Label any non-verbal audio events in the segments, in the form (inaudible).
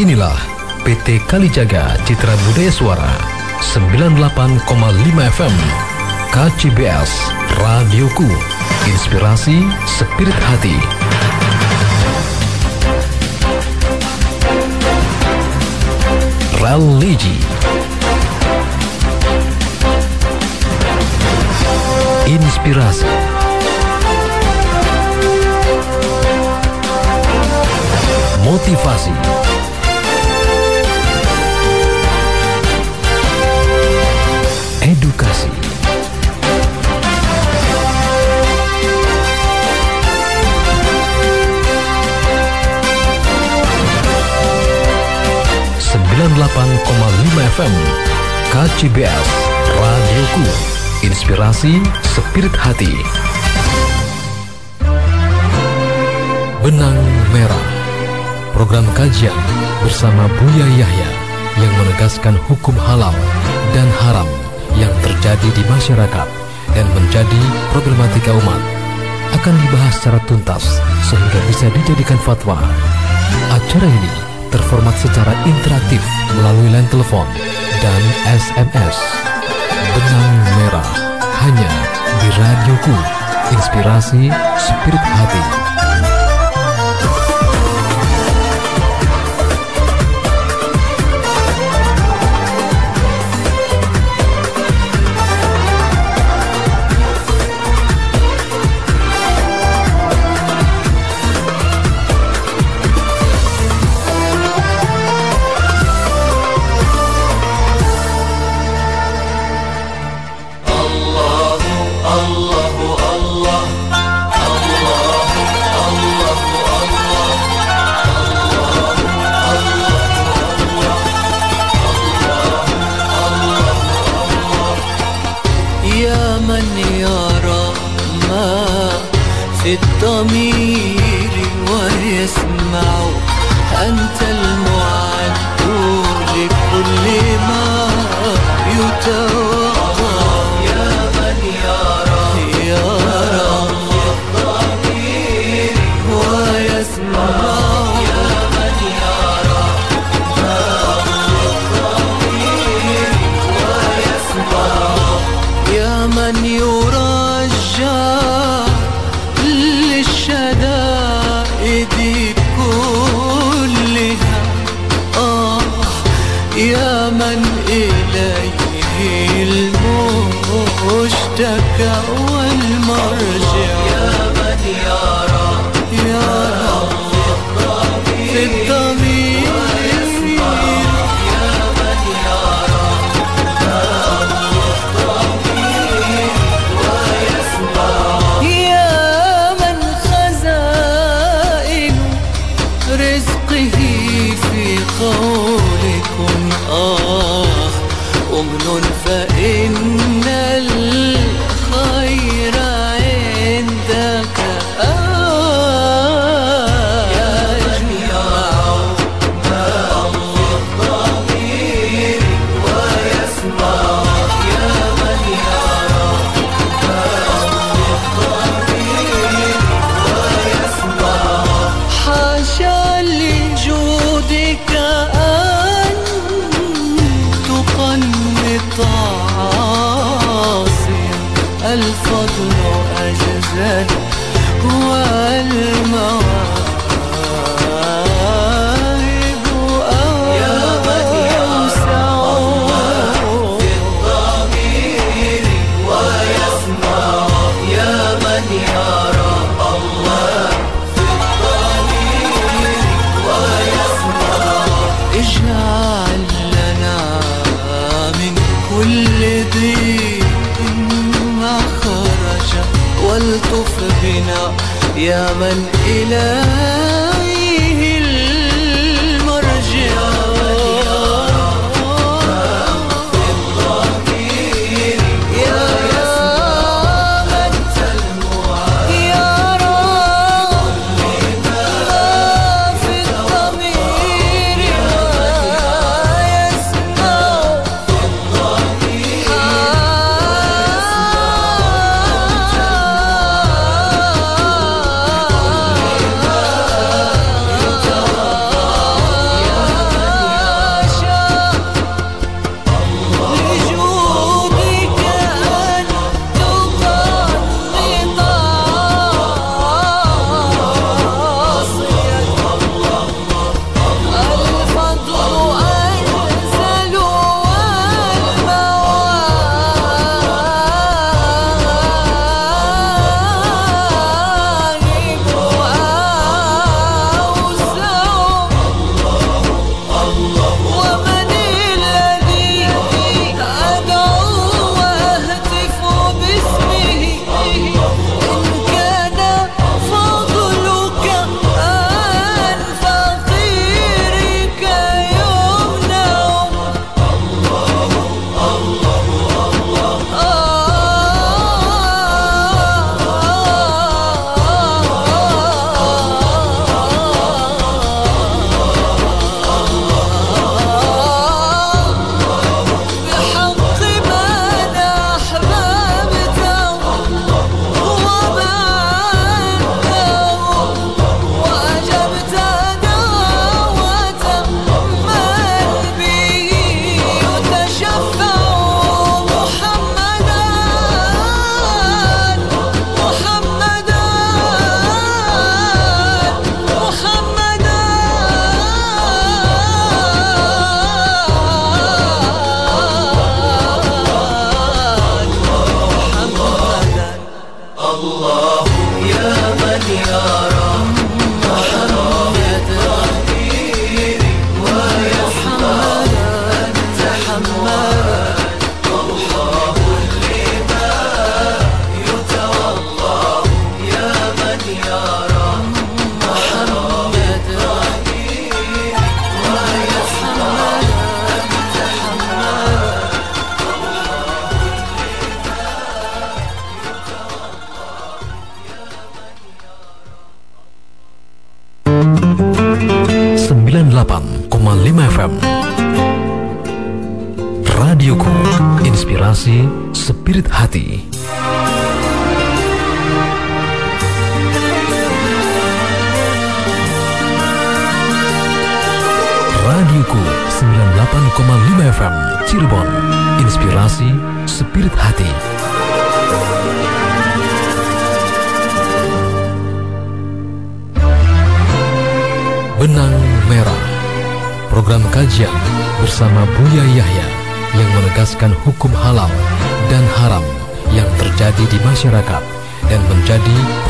Inilah PT Kalijaga Citra Budaya Suara 98,5 FM KCBS Radioku. Inspirasi Spirit Hati. Religi Inspirasi. Motivasi 98,5 FM KCBS Radioku. Inspirasi Spirit Hati. Benang Merah. Program kajian bersama Buya Yahya yang menegaskan hukum halal dan haram yang terjadi di masyarakat dan menjadi problematika umat akan dibahas secara tuntas sehingga bisa dijadikan fatwa. Acara ini terformat secara interaktif melalui line telepon dan SMS. Benang Merah hanya di Radioku, Inspirasi Spirit Hati. لك أول مرجع يا من يرى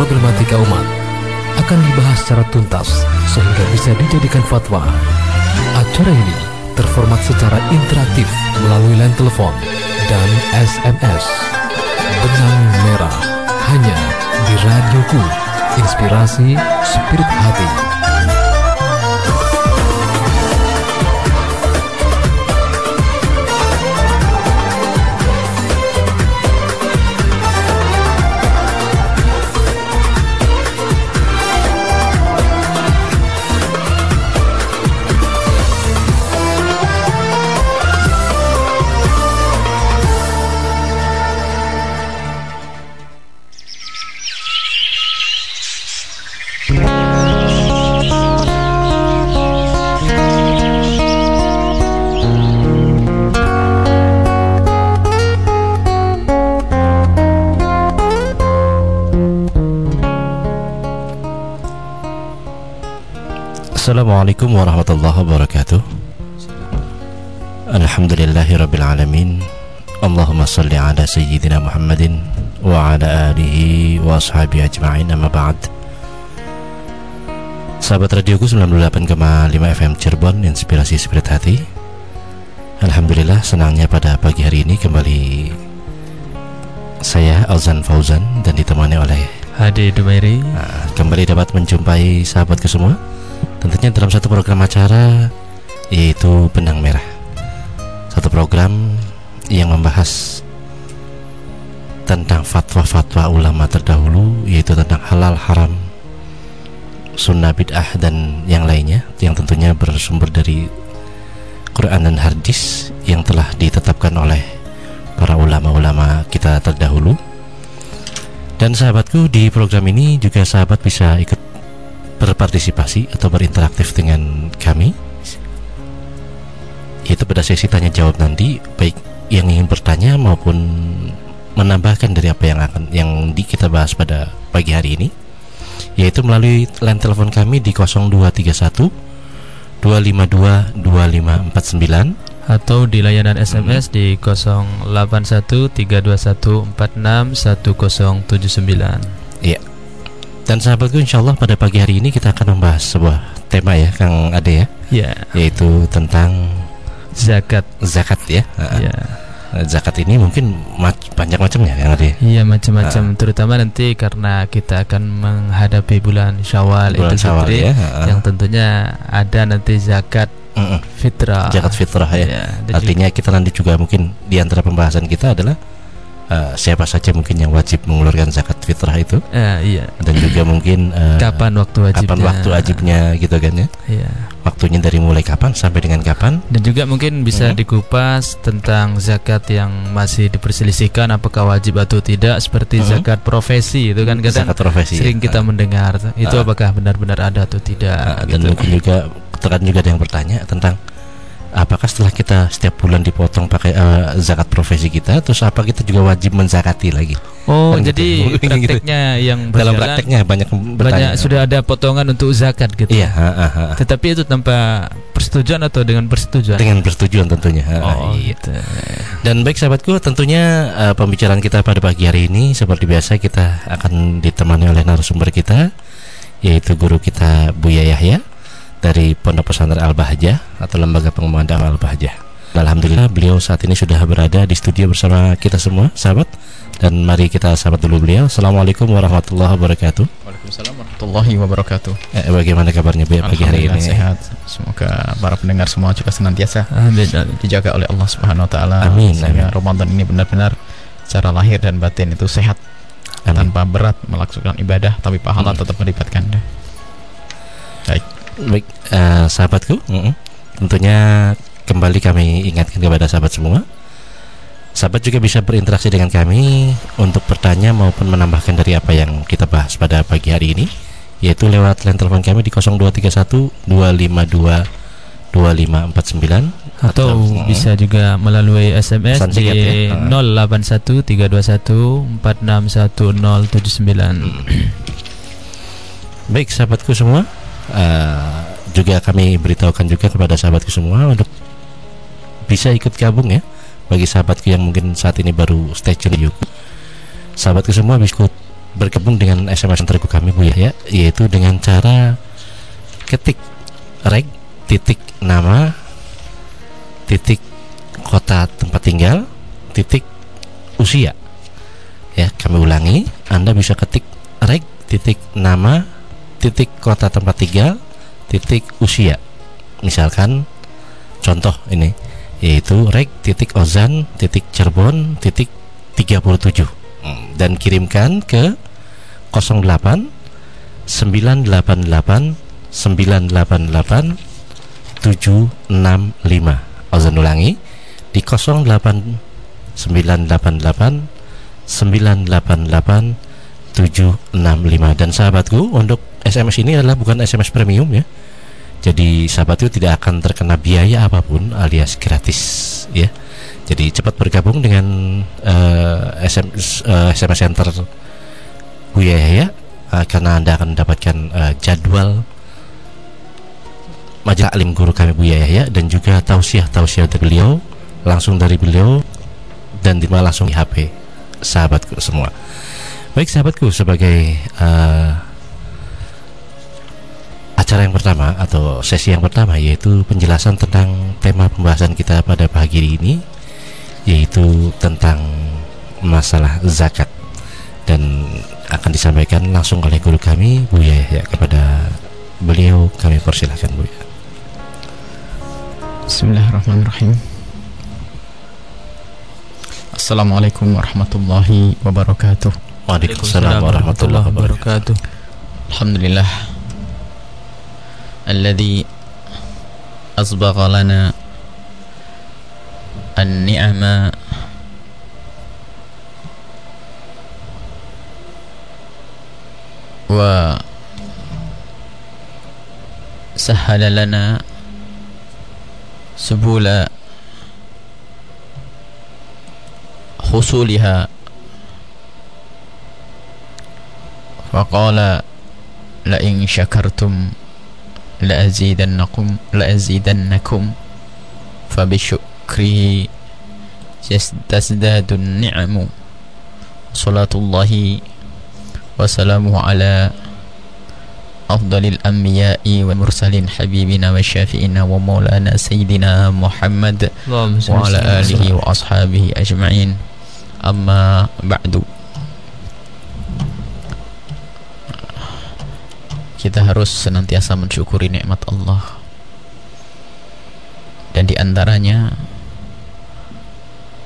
problematika umat akan dibahas secara tuntas sehingga bisa dijadikan fatwa. Acara ini terformat secara interaktif melalui line telepon dan SMS. Benang Merah hanya di Radioku, Inspirasi Spirit Hati. Assalamualaikum warahmatullahi wabarakatuh. Alhamdulillahi rabbil alamin. Allahumma salli ala sayyidina Muhammadin Wa ala alihi wa ashabihi ajma'in amma ba'd. Sahabat radioku 98,5 FM Cirebon Inspirasi Spirit Hati. Alhamdulillah senangnya pada pagi hari ini kembali Saya Alzan Fauzan dan ditemani oleh Hadi Dumairi. Nah, kembali dapat menjumpai sahabatku semua Tentunya dalam satu program acara Yaitu Benang Merah. Satu program yang membahas Tentang fatwa-fatwa ulama terdahulu Yaitu tentang halal haram Sunnah bid'ah dan yang lainnya Yang tentunya bersumber dari Quran dan hadis Yang telah ditetapkan oleh Para ulama-ulama kita terdahulu. Dan sahabatku di program ini juga sahabat bisa ikut berpartisipasi atau berinteraktif dengan kami yaitu pada sesi tanya jawab nanti baik yang ingin bertanya maupun menambahkan dari apa yang akan yang di kita bahas pada pagi hari ini yaitu melalui line telepon kami di 0231 252 2549 atau di layanan SMS di 081321461079. Iya. Dan sahabatku insya Allah pada pagi hari ini kita akan membahas sebuah tema ya Kang Ade ya Ya, Yaitu tentang zakat. zakat ya Ya. Zakat ini mungkin mac- banyak macamnya Kang Ade Iya macam-macam terutama nanti karena kita akan menghadapi bulan Syawal Bulan Idul Syawal Fitri ya ha. yang tentunya ada nanti zakat Mm-mm. fitrah. Zakat fitrah ya Ya, Artinya kita nanti juga mungkin di antara pembahasan kita adalah eh, Siapa saja mungkin yang wajib mengeluarkan zakat fitrah itu eh, iya. Dan juga mungkin (clears throat) eh, Kapan waktu wajibnya? kapan waktu wajibnya gitu kan ya Iya. Waktunya dari mulai kapan sampai dengan kapan Dan juga mungkin bisa Hmm. dikupas tentang zakat yang masih diperselisihkan apakah wajib atau tidak seperti Hmm. zakat profesi itu kan kadang Zakat profesi sering ya. kita mendengar itu Ah. apakah benar-benar ada atau tidak dan gitu. mungkin juga terkadang juga ada yang bertanya tentang apakah setelah kita setiap bulan dipotong pakai eh, zakat profesi kita terus apa kita juga wajib menzakati lagi Oh, Kan gitu. jadi (laughs) gitu. prakteknya yang dalam berjalan prakteknya banyak banyak bertanya sudah ada potongan untuk zakat gitu. iya ha, ha, ha. Tetapi itu tanpa persetujuan atau dengan persetujuan? dengan persetujuan tentunya Ha, Oh, iya. gitu. dan baik sahabatku tentunya eh, pembicaraan kita pada pagi hari ini seperti biasa kita akan ditemani oleh narasumber kita yaitu guru kita Buya Yahya dari Pondok Pesantren Al Bahjah atau Lembaga Pengembangan Dakwah Al Bahjah. Alhamdulillah beliau saat ini sudah berada di studio bersama kita semua sahabat dan mari kita sahabat dulu beliau. Assalamualaikum warahmatullahi wabarakatuh. Waalaikumsalam warahmatullahi wabarakatuh. Eh, bagaimana kabarnya Bu pagi hari ini? sehat. Semoga para pendengar semua juga senantiasa Amin. dijaga oleh Allah Subhanahu wa taala Amin, sehingga Ramadan ini benar-benar secara lahir dan batin itu sehat Amin. tanpa berat melakukan ibadah tapi pahala Hmm. tetap melibatkan. Baik. Baik, eh, sahabatku, mm-mm. tentunya kembali kami ingatkan kepada sahabat semua. Sahabat juga bisa berinteraksi dengan kami untuk bertanya maupun menambahkan dari apa yang kita bahas pada pagi hari ini, yaitu lewat line telepon kami di 0231 252 2549 atau mm, bisa juga melalui SMS di ya. Ah. 081 321 461079. Baik sahabatku semua eh, Juga kami beritahukan juga kepada sahabatku semua Untuk bisa ikut gabung ya Bagi sahabatku yang mungkin saat ini baru stay tune di Sahabatku semua bisa ikut bergabung dengan SMS antarku kami Bu ya Yaitu dengan cara ketik reg titik nama titik kota tempat tinggal titik usia. Ya kami ulangi Anda bisa ketik reg titik nama titik kota tempat tinggal titik usia. Misalkan contoh ini yaitu reg titik ozan titik cirebon titik 37 Hmm, dan kirimkan ke 08 988 988 765 Ozan ulangi di 08 988 988 765 dan sahabatku untuk SMS ini adalah bukan SMS premium ya. Jadi sahabat itu tidak akan terkena biaya apa pun alias gratis ya. Jadi cepat bergabung dengan eh, SMS eh, SMS Center Buya ya eh, karena Anda akan mendapatkan eh, jadwal majalah alim guru kami Buya ya dan juga tausiah-tausiah dari beliau langsung dari beliau dan diterima langsung di HP sahabatku semua. Baik sahabatku sebagai eh, acara yang pertama atau sesi yang pertama yaitu penjelasan tentang tema pembahasan kita pada pagi ini yaitu tentang masalah zakat dan akan disampaikan langsung oleh guru kami Buya ya kepada beliau kami persilahkan Buya. Bismillahirrahmanirrahim. Assalamualaikum warahmatullahi wabarakatuh. Waalaikumsalam warahmatullahi wabarakatuh. Alhamdulillah. Alladhi asbagha lana an-ni'ama wa sahhala lana سبل حصولها فقال لئن شكرتم لأزيدنكم لأزيدنكم فبشكره تزداد النعم. صلاة الله وسلامه على أفضل الأنبياء والمرسلين حبيبنا وشافئنا ومولانا سيدنا محمد وعلى. آله وأصحابه أجمعين. أما بعد. Kita harus senantiasa mensyukuri nikmat Allah. Dan di antaranya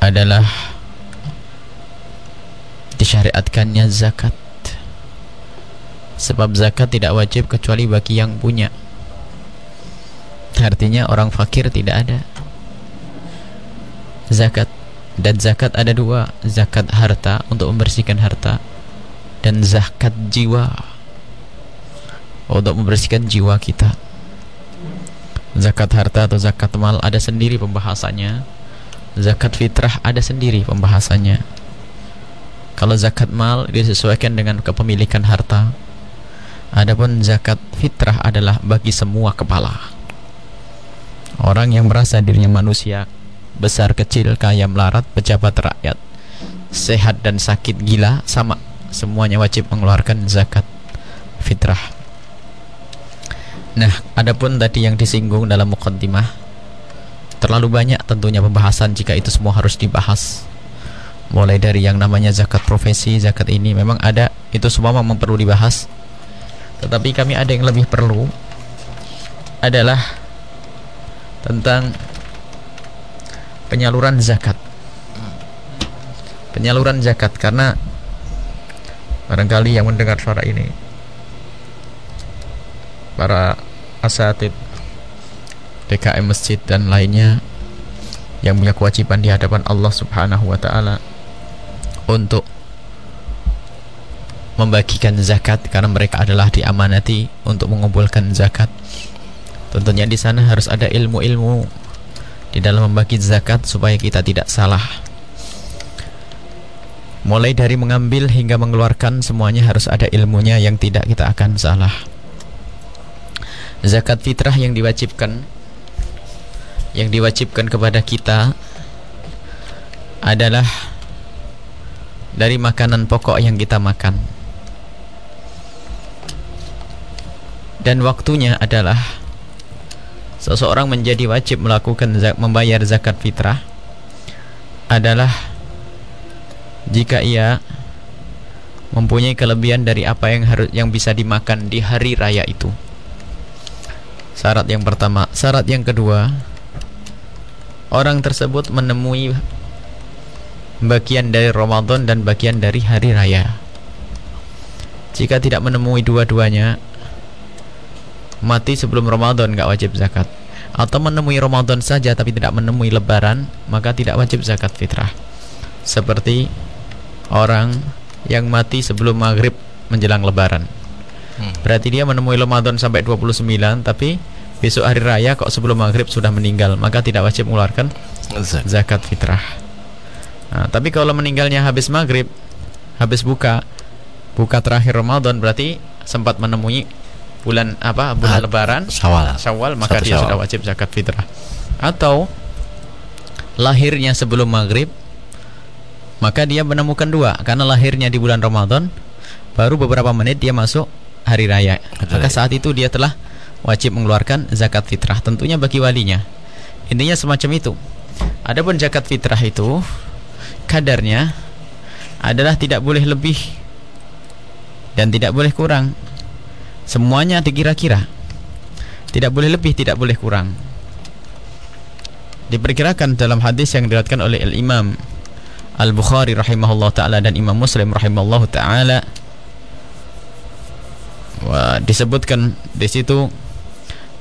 adalah disyariatkannya zakat. Sebab zakat tidak wajib kecuali bagi yang punya. Artinya orang fakir tidak ada. Zakat dan zakat ada dua. Zakat harta untuk membersihkan harta dan zakat jiwa untuk membersihkan jiwa kita. Zakat harta atau zakat mal ada sendiri pembahasannya. Zakat fitrah ada sendiri pembahasannya. Kalau zakat mal disesuaikan dengan kepemilikan harta adapun zakat fitrah adalah bagi semua kepala. Orang yang merasa dirinya manusia besar kecil kaya melarat pejabat rakyat sehat dan sakit gila sama semuanya wajib mengeluarkan zakat fitrah nah adapun tadi yang disinggung dalam mukaddimah terlalu banyak tentunya pembahasan jika itu semua harus dibahas. Mulai dari yang namanya zakat profesi zakat ini memang ada itu semua memang perlu dibahas. Tetapi kami ada yang lebih perlu adalah tentang penyaluran zakat. Penyaluran zakat karena barangkali yang mendengar suara ini para asatid DKM masjid dan lainnya yang punya kewajiban di hadapan Allah Subhanahu wa taala untuk membagikan zakat karena mereka adalah diamanati untuk mengumpulkan zakat. Tentunya di sana harus ada ilmu-ilmu di dalam membagi zakat supaya kita tidak salah. Mulai dari mengambil hingga mengeluarkan semuanya harus ada ilmunya yang tidak kita akan salah. Zakat fitrah yang diwajibkan yang diwajibkan kepada kita adalah dari makanan pokok yang kita makan. Dan waktunya adalah seseorang menjadi wajib melakukan membayar zakat fitrah adalah jika ia mempunyai kelebihan dari apa yang harus yang bisa dimakan di hari raya itu. Syarat yang pertama, syarat yang kedua, orang tersebut menemui bagian dari Ramadan dan bagian dari hari raya. Jika tidak menemui dua-duanya, mati sebelum Ramadan nggak wajib zakat. Atau menemui Ramadan saja tapi tidak menemui Lebaran, maka tidak wajib zakat fitrah. Seperti orang yang mati sebelum maghrib menjelang Lebaran. Berarti dia menemui Ramadan sampai 29 tapi besok hari raya kok sebelum maghrib sudah meninggal, maka tidak wajib mengeluarkan Zakat. zakat fitrah. Nah, tapi kalau meninggalnya habis maghrib, habis buka, buka terakhir Ramadan berarti sempat menemui bulan apa bulan Ah, Lebaran, Syawal. Syawal maka Satu dia Syawal. sudah wajib zakat fitrah. Atau lahirnya sebelum maghrib, maka dia menemukan dua karena lahirnya di bulan Ramadan, baru beberapa menit dia masuk hari raya. Maka saat itu dia telah wajib mengeluarkan zakat fitrah. Tentunya bagi walinya. Intinya semacam itu. Adapun zakat fitrah itu kadarnya adalah tidak boleh lebih dan tidak boleh kurang. Semuanya dikira-kira. Tidak boleh lebih, tidak boleh kurang. Diperkirakan dalam hadis yang diriwayatkan oleh Al-Imam Al-Bukhari rahimahullah taala dan Imam Muslim rahimahullah taala Disebutkan di situ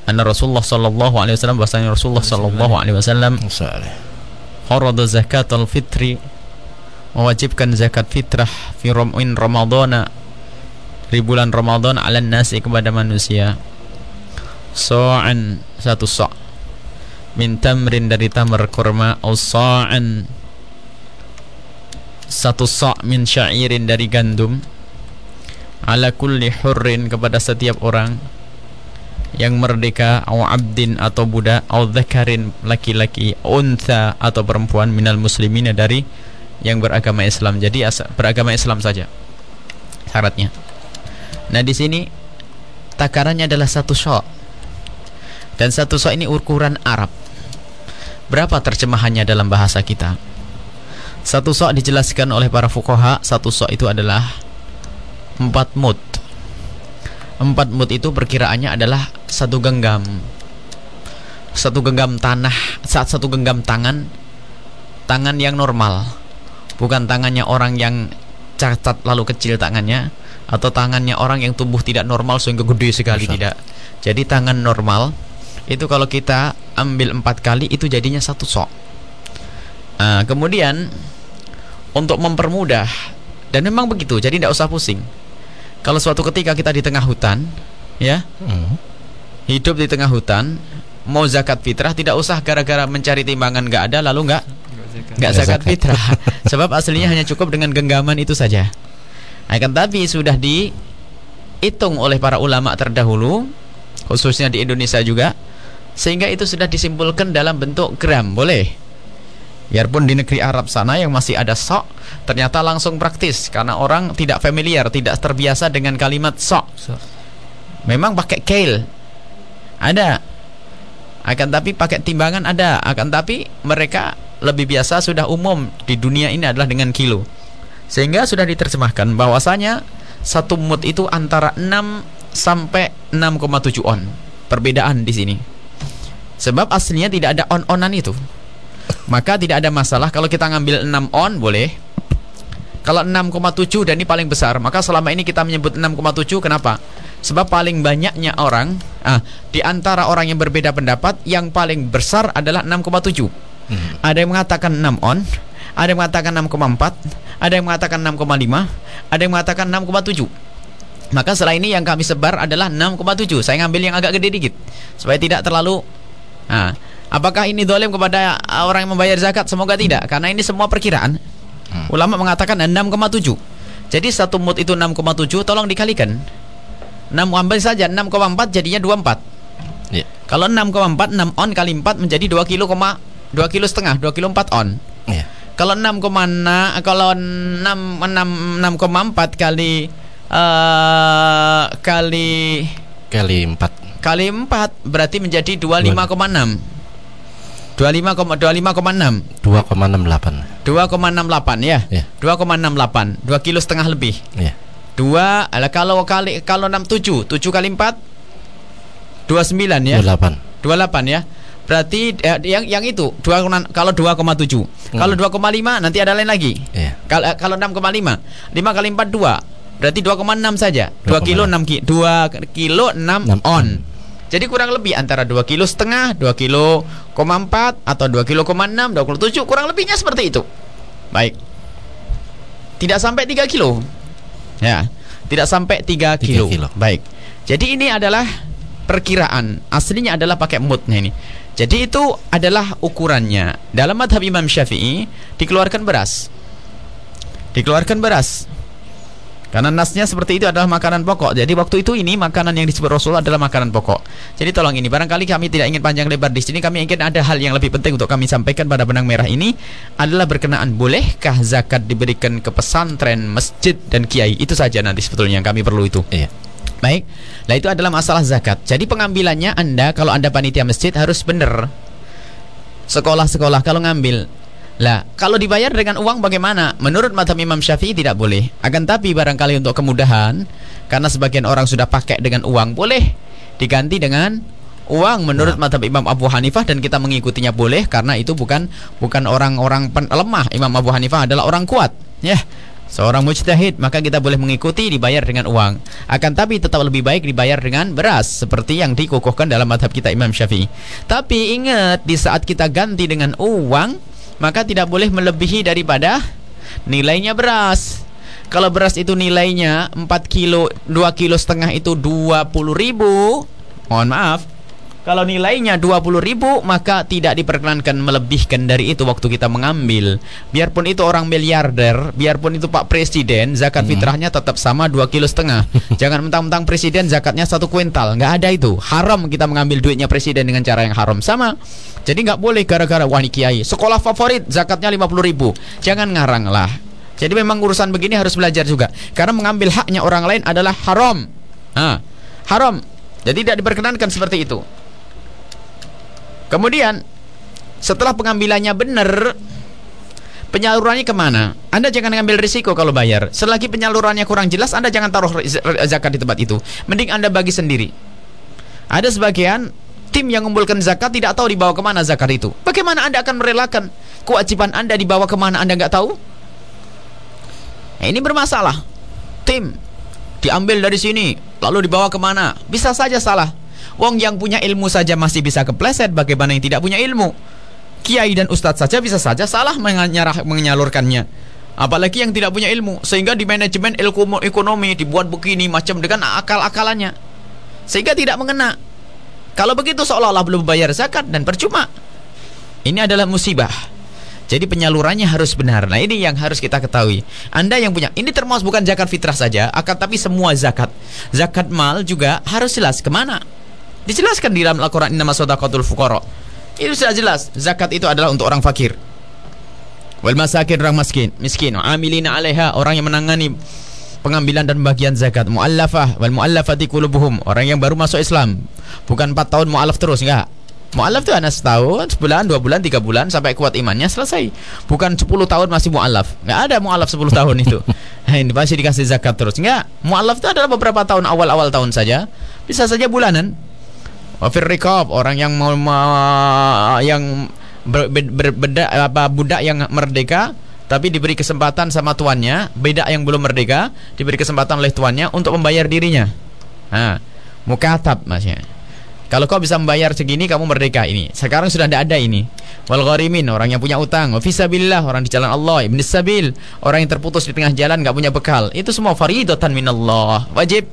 anna Rasulullah sallallahu alaihi wasallam bahwasanya Rasulullah sallallahu alaihi wasallam Saleh. farada zakat al-fitri mewajibkan zakat fitrah fi ramin ramadana di bulan Ramadan ala nasi kepada manusia. Sa'an satu sa' min tamrin dari tamar kurma au sa'an. Satu sa' min syairin dari gandum ala kulli hurrin kepada setiap orang yang merdeka au abdin atau budak au dzakarin laki-laki untha atau perempuan minal muslimina dari yang beragama Islam. Jadi beragama Islam saja. Syaratnya. Nah, di sini takarannya adalah satu sok. Dan satu sok ini ukuran Arab. Berapa terjemahannya dalam bahasa kita? Satu sok dijelaskan oleh para fukoha, satu sok itu adalah empat mut. Empat mut itu perkiraannya adalah satu genggam. Satu genggam tanah, saat satu genggam tangan, tangan yang normal. Bukan tangannya orang yang cacat lalu kecil tangannya atau tangannya orang yang tumbuh tidak normal sehingga gede sekali Bisa. tidak. Jadi tangan normal itu kalau kita ambil empat kali itu jadinya satu sok. Nah, kemudian untuk mempermudah dan memang begitu, jadi tidak usah pusing. Kalau suatu ketika kita di tengah hutan, ya Hmm. hidup di tengah hutan, mau zakat fitrah tidak usah gara-gara mencari timbangan nggak ada lalu nggak nggak zakat zakat. fitrah. (laughs) Sebab aslinya hanya cukup dengan genggaman itu saja. Akan tapi sudah dihitung oleh para ulama terdahulu, khususnya di Indonesia juga, sehingga itu sudah disimpulkan dalam bentuk gram, boleh. Biarpun di negeri Arab sana yang masih ada sok, ternyata langsung praktis karena orang tidak familiar, tidak terbiasa dengan kalimat sok. Memang pakai kale. Ada. Akan tapi pakai timbangan ada. Akan tapi mereka lebih biasa sudah umum di dunia ini adalah dengan kilo. Sehingga sudah diterjemahkan bahwasanya satu mut itu antara 6 sampai 6,7 on. Perbedaan di sini. Sebab aslinya tidak ada on-onan itu. Maka tidak ada masalah kalau kita ngambil 6 on boleh. Kalau 6,7 dan ini paling besar, maka selama ini kita menyebut 6,7 kenapa? Sebab paling banyaknya orang ah, di antara orang yang berbeda pendapat yang paling besar adalah 6,7. Hmm. Ada yang mengatakan 6 on, ada yang mengatakan 6,4, ada yang mengatakan 6,5, ada yang mengatakan 6,7. Maka setelah ini yang kami sebar adalah 6,7. Saya ngambil yang agak gede dikit supaya tidak terlalu Nah, apakah ini dolim kepada uh, orang yang membayar zakat? Semoga tidak, karena ini semua perkiraan. Hmm. Ulama mengatakan 6,7. Jadi satu mut itu 6,7, tolong dikalikan. 6 ambil saja 6,4 jadinya 24. Iya. Kalau 6,4 6 on kali 4 menjadi 2 kilo, koma- 2 kilo setengah, 2 kilo 4 on. Iya. Kalau 6,6 kalau 6 6 6,4 kali eh kali Kali 4 kali 4 berarti menjadi 25,6. 25, 25,6 2,68 2,68 ya. Iya. 2,68 2 kilo setengah lebih. Iya. 2 ala kalau kali kalau 67 7 kali 4 29 ya? 28 28 ya? Berarti eh, yang yang itu dua, kalau 2,7 kalau 2,5 nanti ada lain lagi. Iya. kalau eh, kalau 6,5 5 kali 4 2 berarti 2,6 saja. 2 2,6. kilo 6 ki 2 kilo 6 Enam on jadi kurang lebih antara 2 kilo setengah 2 kilo koma 4 atau 2 kilo koma 6 27 kurang lebihnya seperti itu. Baik. Tidak sampai 3 kilo. Ya tidak sampai 3 Tiga kilo. kilo. baik. Jadi ini adalah perkiraan. Aslinya adalah pakai mutnya ini. Jadi itu adalah ukurannya. Dalam madhab Imam Syafi'i dikeluarkan beras. Dikeluarkan beras karena nasnya seperti itu adalah makanan pokok. Jadi waktu itu ini makanan yang disebut Rasul adalah makanan pokok. Jadi tolong ini barangkali kami tidak ingin panjang lebar di sini. Kami ingin ada hal yang lebih penting untuk kami sampaikan pada benang merah ini adalah berkenaan bolehkah zakat diberikan ke pesantren, masjid dan kiai. Itu saja nanti sebetulnya yang kami perlu itu. Iya. Baik. Nah itu adalah masalah zakat. Jadi pengambilannya Anda kalau Anda panitia masjid harus benar. Sekolah-sekolah kalau ngambil lah, kalau dibayar dengan uang bagaimana? Menurut madhab Imam Syafi'i tidak boleh. Akan tapi barangkali untuk kemudahan, karena sebagian orang sudah pakai dengan uang, boleh diganti dengan uang menurut madhab Imam Abu Hanifah dan kita mengikutinya boleh karena itu bukan bukan orang-orang lemah. Imam Abu Hanifah adalah orang kuat, ya. Seorang mujtahid, maka kita boleh mengikuti dibayar dengan uang. Akan tapi tetap lebih baik dibayar dengan beras seperti yang dikukuhkan dalam madhab kita Imam Syafi'i. Tapi ingat di saat kita ganti dengan uang, maka tidak boleh melebihi daripada nilainya beras. Kalau beras itu nilainya 4 kilo, 2 kilo setengah itu 20 ribu Mohon maaf Kalau nilainya 20 ribu Maka tidak diperkenankan melebihkan dari itu Waktu kita mengambil. Biarpun itu orang miliarder Biarpun itu Pak Presiden Zakat fitrahnya tetap sama 2 kilo setengah. (laughs) Jangan mentang-mentang Presiden zakatnya satu kuintal. Nggak ada itu. Haram kita mengambil duitnya Presiden dengan cara yang haram. Sama. Jadi nggak boleh gara-gara Wah ini kiai. Sekolah favorit zakatnya 50 ribu. Jangan ngarang lah jadi memang urusan begini harus belajar juga. Karena mengambil haknya orang lain adalah haram. Ha, Haram. Jadi tidak diperkenankan seperti itu Kemudian Setelah pengambilannya benar Penyalurannya ke mana? Anda jangan ngambil risiko kalau bayar Selagi penyalurannya kurang jelas Anda jangan taruh zakat di tempat itu Mending Anda bagi sendiri Ada sebagian Tim yang mengumpulkan zakat tidak tahu dibawa ke mana zakat itu Bagaimana Anda akan merelakan Kewajiban Anda dibawa ke mana Anda nggak tahu? Nah, ini bermasalah. Tim diambil dari sini, lalu dibawa ke mana? Bisa saja salah. Wong yang punya ilmu saja masih bisa kepleset, bagaimana yang tidak punya ilmu? Kiai dan ustadz saja bisa saja salah menyarah, menyalurkannya. Apalagi yang tidak punya ilmu, sehingga di manajemen ilmu ekonomi dibuat begini macam dengan akal-akalannya, sehingga tidak mengena. Kalau begitu seolah-olah belum bayar zakat dan percuma. Ini adalah musibah. Jadi penyalurannya harus benar. Nah ini yang harus kita ketahui. Anda yang punya, ini termasuk bukan zakat fitrah saja, akan tapi semua zakat. Zakat mal juga harus jelas ke mana. Dijelaskan di dalam Al-Quran Innama sodaqatul fuqara. Itu sudah jelas. Zakat itu adalah untuk orang fakir. Wal masakin orang miskin, miskin. Amilina alaiha orang yang menangani pengambilan dan bagian zakat. Muallafah wal muallafati qulubuhum orang yang baru masuk Islam. Bukan 4 tahun muallaf terus enggak. Mu'alaf itu hanya setahun, sebulan, dua bulan, tiga bulan sampai kuat imannya selesai. Bukan 10 tahun masih mu'alaf. Nggak ada mu'alaf 10 tahun itu. (laughs) Ini masih dikasih zakat terus. Nggak. Mu'alaf itu adalah beberapa tahun awal-awal tahun saja. Bisa saja bulanan. Wafir rikab orang yang mau ma- yang ber, ber, berbeda apa budak yang merdeka tapi diberi kesempatan sama tuannya, beda yang belum merdeka, diberi kesempatan oleh tuannya untuk membayar dirinya. Nah, mukatab maksudnya. Kalau kau bisa membayar segini kamu merdeka ini. Sekarang sudah tidak ada ini. Wal gharimin orang yang punya utang, wa fisabilillah orang di jalan Allah, ibn sabil orang yang terputus di tengah jalan nggak punya bekal. Itu semua faridatan minallah. Wajib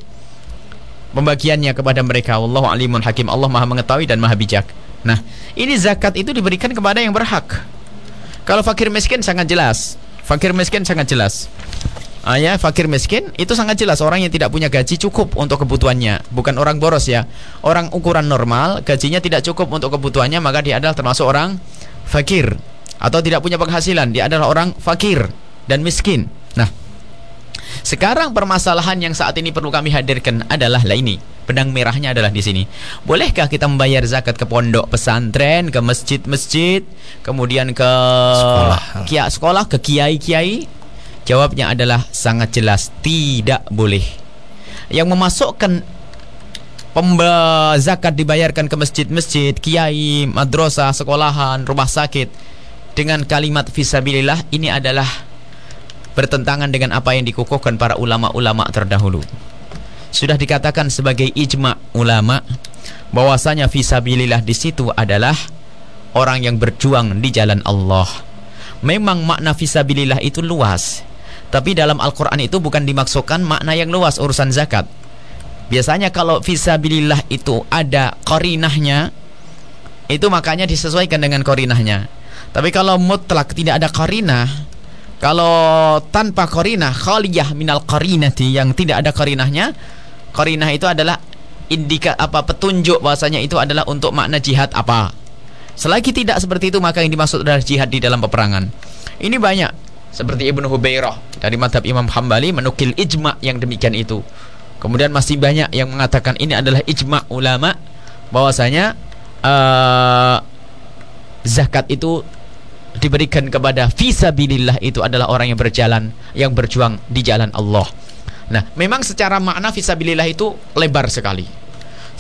pembagiannya kepada mereka. Wallahu alimun hakim. Allah Maha mengetahui dan Maha bijak. Nah, ini zakat itu diberikan kepada yang berhak. Kalau fakir miskin sangat jelas. Fakir miskin sangat jelas. Ah ya, fakir miskin itu sangat jelas orang yang tidak punya gaji cukup untuk kebutuhannya, bukan orang boros ya. Orang ukuran normal gajinya tidak cukup untuk kebutuhannya maka dia adalah termasuk orang fakir atau tidak punya penghasilan, dia adalah orang fakir dan miskin. Nah, sekarang permasalahan yang saat ini perlu kami hadirkan adalah lah ini. Benang merahnya adalah di sini. Bolehkah kita membayar zakat ke pondok pesantren, ke masjid-masjid, kemudian ke Sekolah. kia sekolah, ke kiai-kiai? Jawabnya adalah sangat jelas tidak boleh. Yang memasukkan pemba zakat dibayarkan ke masjid-masjid, kiai, madrasah, sekolahan, rumah sakit dengan kalimat fisabilillah ini adalah bertentangan dengan apa yang dikukuhkan para ulama-ulama terdahulu. Sudah dikatakan sebagai ijma ulama bahwasanya fisabilillah di situ adalah orang yang berjuang di jalan Allah. Memang makna fisabilillah itu luas. Tapi dalam Al-Qur'an itu bukan dimaksudkan makna yang luas urusan zakat. Biasanya kalau fisabilillah itu ada korinahnya itu makanya disesuaikan dengan korinahnya. Tapi kalau mutlak tidak ada korinah, kalau tanpa korinah, khaliyah minal korinati yang tidak ada korinahnya, korinah itu adalah indika apa petunjuk bahwasanya itu adalah untuk makna jihad apa. Selagi tidak seperti itu maka yang dimaksud adalah jihad di dalam peperangan. Ini banyak seperti Ibnu Hubairah dari madhab Imam Hambali menukil ijma yang demikian itu. Kemudian masih banyak yang mengatakan ini adalah ijma ulama bahwasanya eh, zakat itu diberikan kepada fisabilillah itu adalah orang yang berjalan yang berjuang di jalan Allah. Nah, memang secara makna fisabilillah itu lebar sekali.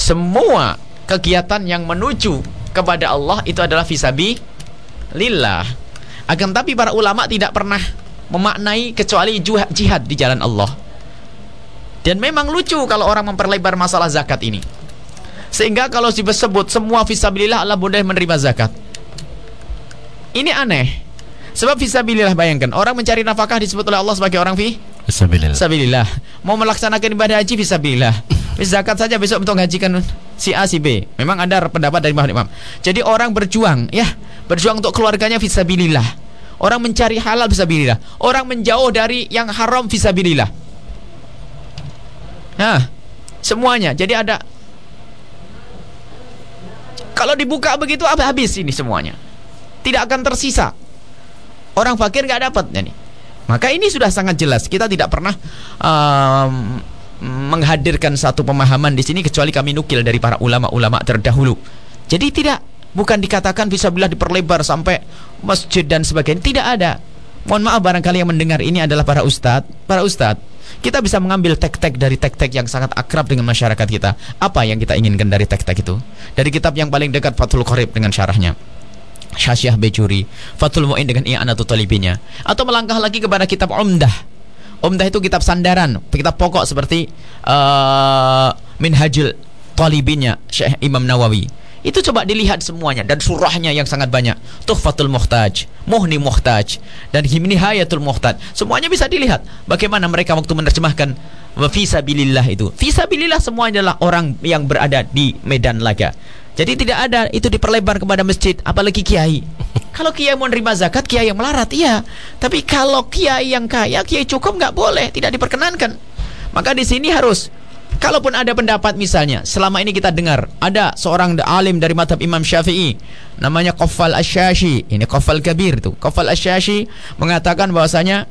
Semua kegiatan yang menuju kepada Allah itu adalah fisabilillah. Akan tapi para ulama tidak pernah memaknai kecuali jihad di jalan Allah. Dan memang lucu kalau orang memperlebar masalah zakat ini. Sehingga kalau disebut semua fisabilillah Allah boleh menerima zakat. Ini aneh. Sebab fisabilillah bayangkan orang mencari nafkah disebut oleh Allah sebagai orang fi Fisabilillah. Fisabilillah. Mau melaksanakan ibadah haji fisabilillah. Zakat saja besok untuk hajikan si A si B. Memang ada pendapat dari Imam. Jadi orang berjuang ya, berjuang untuk keluarganya fisabilillah. Orang mencari halal fisabilillah. Orang menjauh dari yang haram fisabilillah. Nah, semuanya. Jadi ada kalau dibuka begitu habis ini semuanya. Tidak akan tersisa. Orang fakir nggak dapat nih. Maka ini sudah sangat jelas. Kita tidak pernah um, menghadirkan satu pemahaman di sini kecuali kami nukil dari para ulama-ulama terdahulu. Jadi tidak bukan dikatakan bisa bila diperlebar sampai masjid dan sebagainya. Tidak ada. Mohon maaf barangkali yang mendengar ini adalah para ustadz. Para ustadz, kita bisa mengambil tek-tek dari tek-tek yang sangat akrab dengan masyarakat kita. Apa yang kita inginkan dari tek-tek itu? Dari kitab yang paling dekat Fathul Qorib dengan syarahnya. Syasyah Bejuri, Fathul Mu'in dengan I'anatul Talibinnya. Atau melangkah lagi kepada kitab Umdah. Umdah itu kitab sandaran, kitab pokok seperti uh, Minhajul Talibinnya Syekh Imam Nawawi. Itu coba dilihat semuanya dan surahnya yang sangat banyak. Tuhfatul Muhtaj, Muhni Muhtaj dan Himnihayatul Muhtaj. Semuanya bisa dilihat bagaimana mereka waktu menerjemahkan Fisabilillah itu. Fisabilillah semua adalah orang yang berada di medan laga. Jadi tidak ada itu diperlebar kepada masjid, apalagi kiai. (laughs) Kalau kiai mau nerima zakat, kiai yang melarat, iya. Tapi kalau kiai yang kaya, kiai cukup nggak boleh, tidak diperkenankan. Maka di sini harus Kalaupun ada pendapat misalnya, selama ini kita dengar ada seorang alim dari madhab Imam Syafi'i, namanya Qafal Asyashi, ini Qafal Kabir itu. Qafal Asyashi mengatakan bahwasanya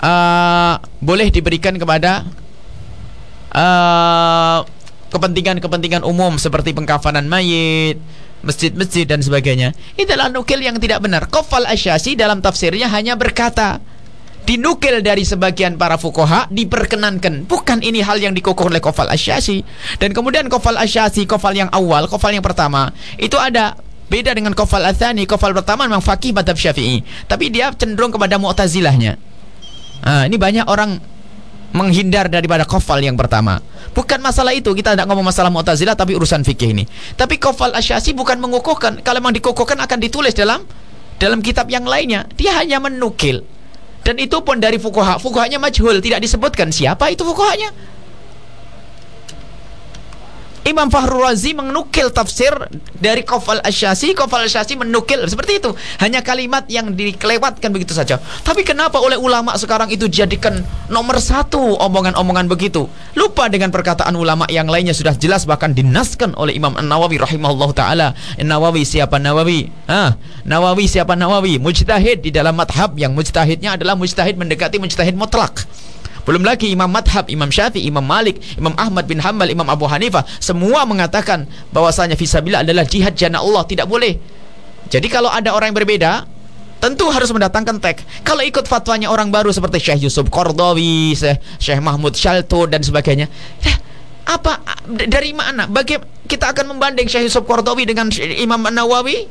uh, boleh diberikan kepada uh, kepentingan-kepentingan umum seperti pengkafanan mayit, masjid-masjid dan sebagainya. Itulah nukil yang tidak benar. Qafal Asyashi dalam tafsirnya hanya berkata dinukil dari sebagian para fukoha diperkenankan bukan ini hal yang dikukuh oleh kofal asyasi dan kemudian kofal asyasi kofal yang awal kofal yang pertama itu ada Beda dengan Kofal Athani, Kofal pertama memang fakih madhab Syafi'i, tapi dia cenderung kepada Mu'tazilahnya. Ah, ini banyak orang menghindar daripada kofal yang pertama. Bukan masalah itu, kita tidak ngomong masalah Mu'tazilah tapi urusan fikih ini. Tapi kofal asyasi bukan mengukuhkan. Kalau memang dikukuhkan akan ditulis dalam dalam kitab yang lainnya. Dia hanya menukil. Dan itu pun dari fukuha. Fukuhanya majhul, tidak disebutkan siapa itu fukuhanya. Imam Fahrul Razi menukil tafsir dari Kofal Asyasi. Kofal Asyasi menukil seperti itu. Hanya kalimat yang dikelewatkan begitu saja. Tapi kenapa oleh ulama sekarang itu jadikan nomor satu omongan-omongan begitu? Lupa dengan perkataan ulama yang lainnya sudah jelas Bahkan dinaskan oleh Imam An-Nawawi rahimahullah ta'ala. Nawawi siapa Nawawi? Ah, Nawawi siapa Nawawi? Mujtahid di dalam madhab yang mujtahidnya adalah mujtahid mendekati mujtahid mutlak belum lagi Imam Madhab, Imam Syafi'i, Imam Malik, Imam Ahmad bin Hanbal, Imam Abu Hanifah Semua mengatakan bahwasanya fisabilillah adalah jihad jana Allah Tidak boleh Jadi kalau ada orang yang berbeda Tentu harus mendatangkan tek Kalau ikut fatwanya orang baru seperti Syekh Yusuf Kordowi Syekh, Mahmud Shalto dan sebagainya eh, Apa, dari mana? Bagaimana kita akan membanding Syekh Yusuf Kordowi dengan Imam Nawawi?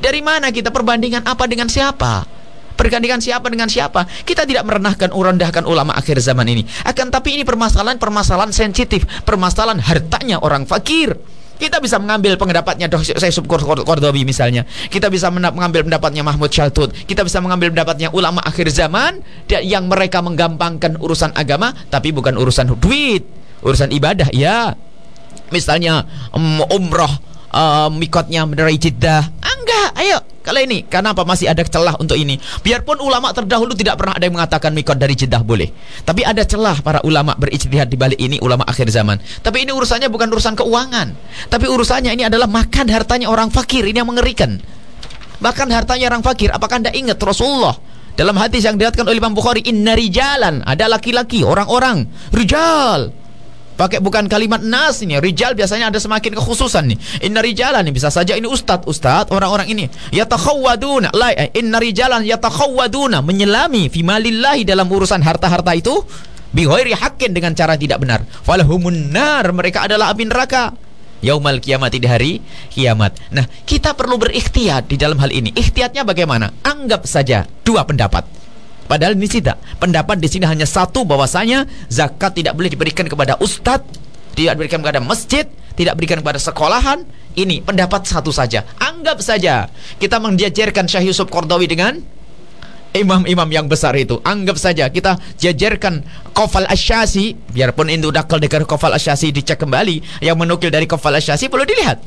Dari mana kita perbandingan apa dengan siapa? Perbandingan siapa dengan siapa? Kita tidak merendahkan urendahkan ulama akhir zaman ini. Akan tapi ini permasalahan-permasalahan sensitif, permasalahan hartanya orang fakir. Kita bisa mengambil pendapatnya saya Subkur Kordobi misalnya. Kita bisa mengambil pendapatnya Mahmud Syaltut. Kita bisa mengambil pendapatnya ulama akhir zaman yang mereka menggampangkan urusan agama tapi bukan urusan duit, urusan ibadah ya. Misalnya um, umroh uh, mikotnya dari Jeddah. Ah, enggak, ayo kalau ini, kenapa masih ada celah untuk ini? Biarpun ulama terdahulu tidak pernah ada yang mengatakan mikot dari Jeddah boleh. Tapi ada celah para ulama berijtihad di balik ini, ulama akhir zaman. Tapi ini urusannya bukan urusan keuangan. Tapi urusannya ini adalah makan hartanya orang fakir. Ini yang mengerikan. Makan hartanya orang fakir. Apakah Anda ingat Rasulullah dalam hadis yang diriwayatkan oleh Imam Bukhari, "Inna rijalan." Ada laki-laki, orang-orang, rijal Pakai bukan kalimat nas ini. Rijal biasanya ada semakin kekhususan nih. Inna rijalan ini bisa saja ini ustad, ustad orang-orang ini yatakhawwaduna. La eh, inna rijalan yatakhawwaduna menyelami fi malillahi dalam urusan harta-harta itu bi ghairi haqqin dengan cara tidak benar. Falahumun nar mereka adalah api neraka. Yaumal kiamat di hari kiamat. Nah, kita perlu berikhtiar di dalam hal ini. Ikhtiatnya bagaimana? Anggap saja dua pendapat. Padahal ini tidak. Pendapat di sini hanya satu bahwasanya zakat tidak boleh diberikan kepada ustadz, tidak diberikan kepada masjid, tidak diberikan kepada sekolahan. Ini pendapat satu saja. Anggap saja kita menjajarkan Syekh Yusuf Kordawi dengan imam-imam yang besar itu. Anggap saja kita jajarkan Kofal Asyasi, biarpun itu dakal dengan Kofal Asyasi dicek kembali, yang menukil dari Kofal Asyasi perlu dilihat.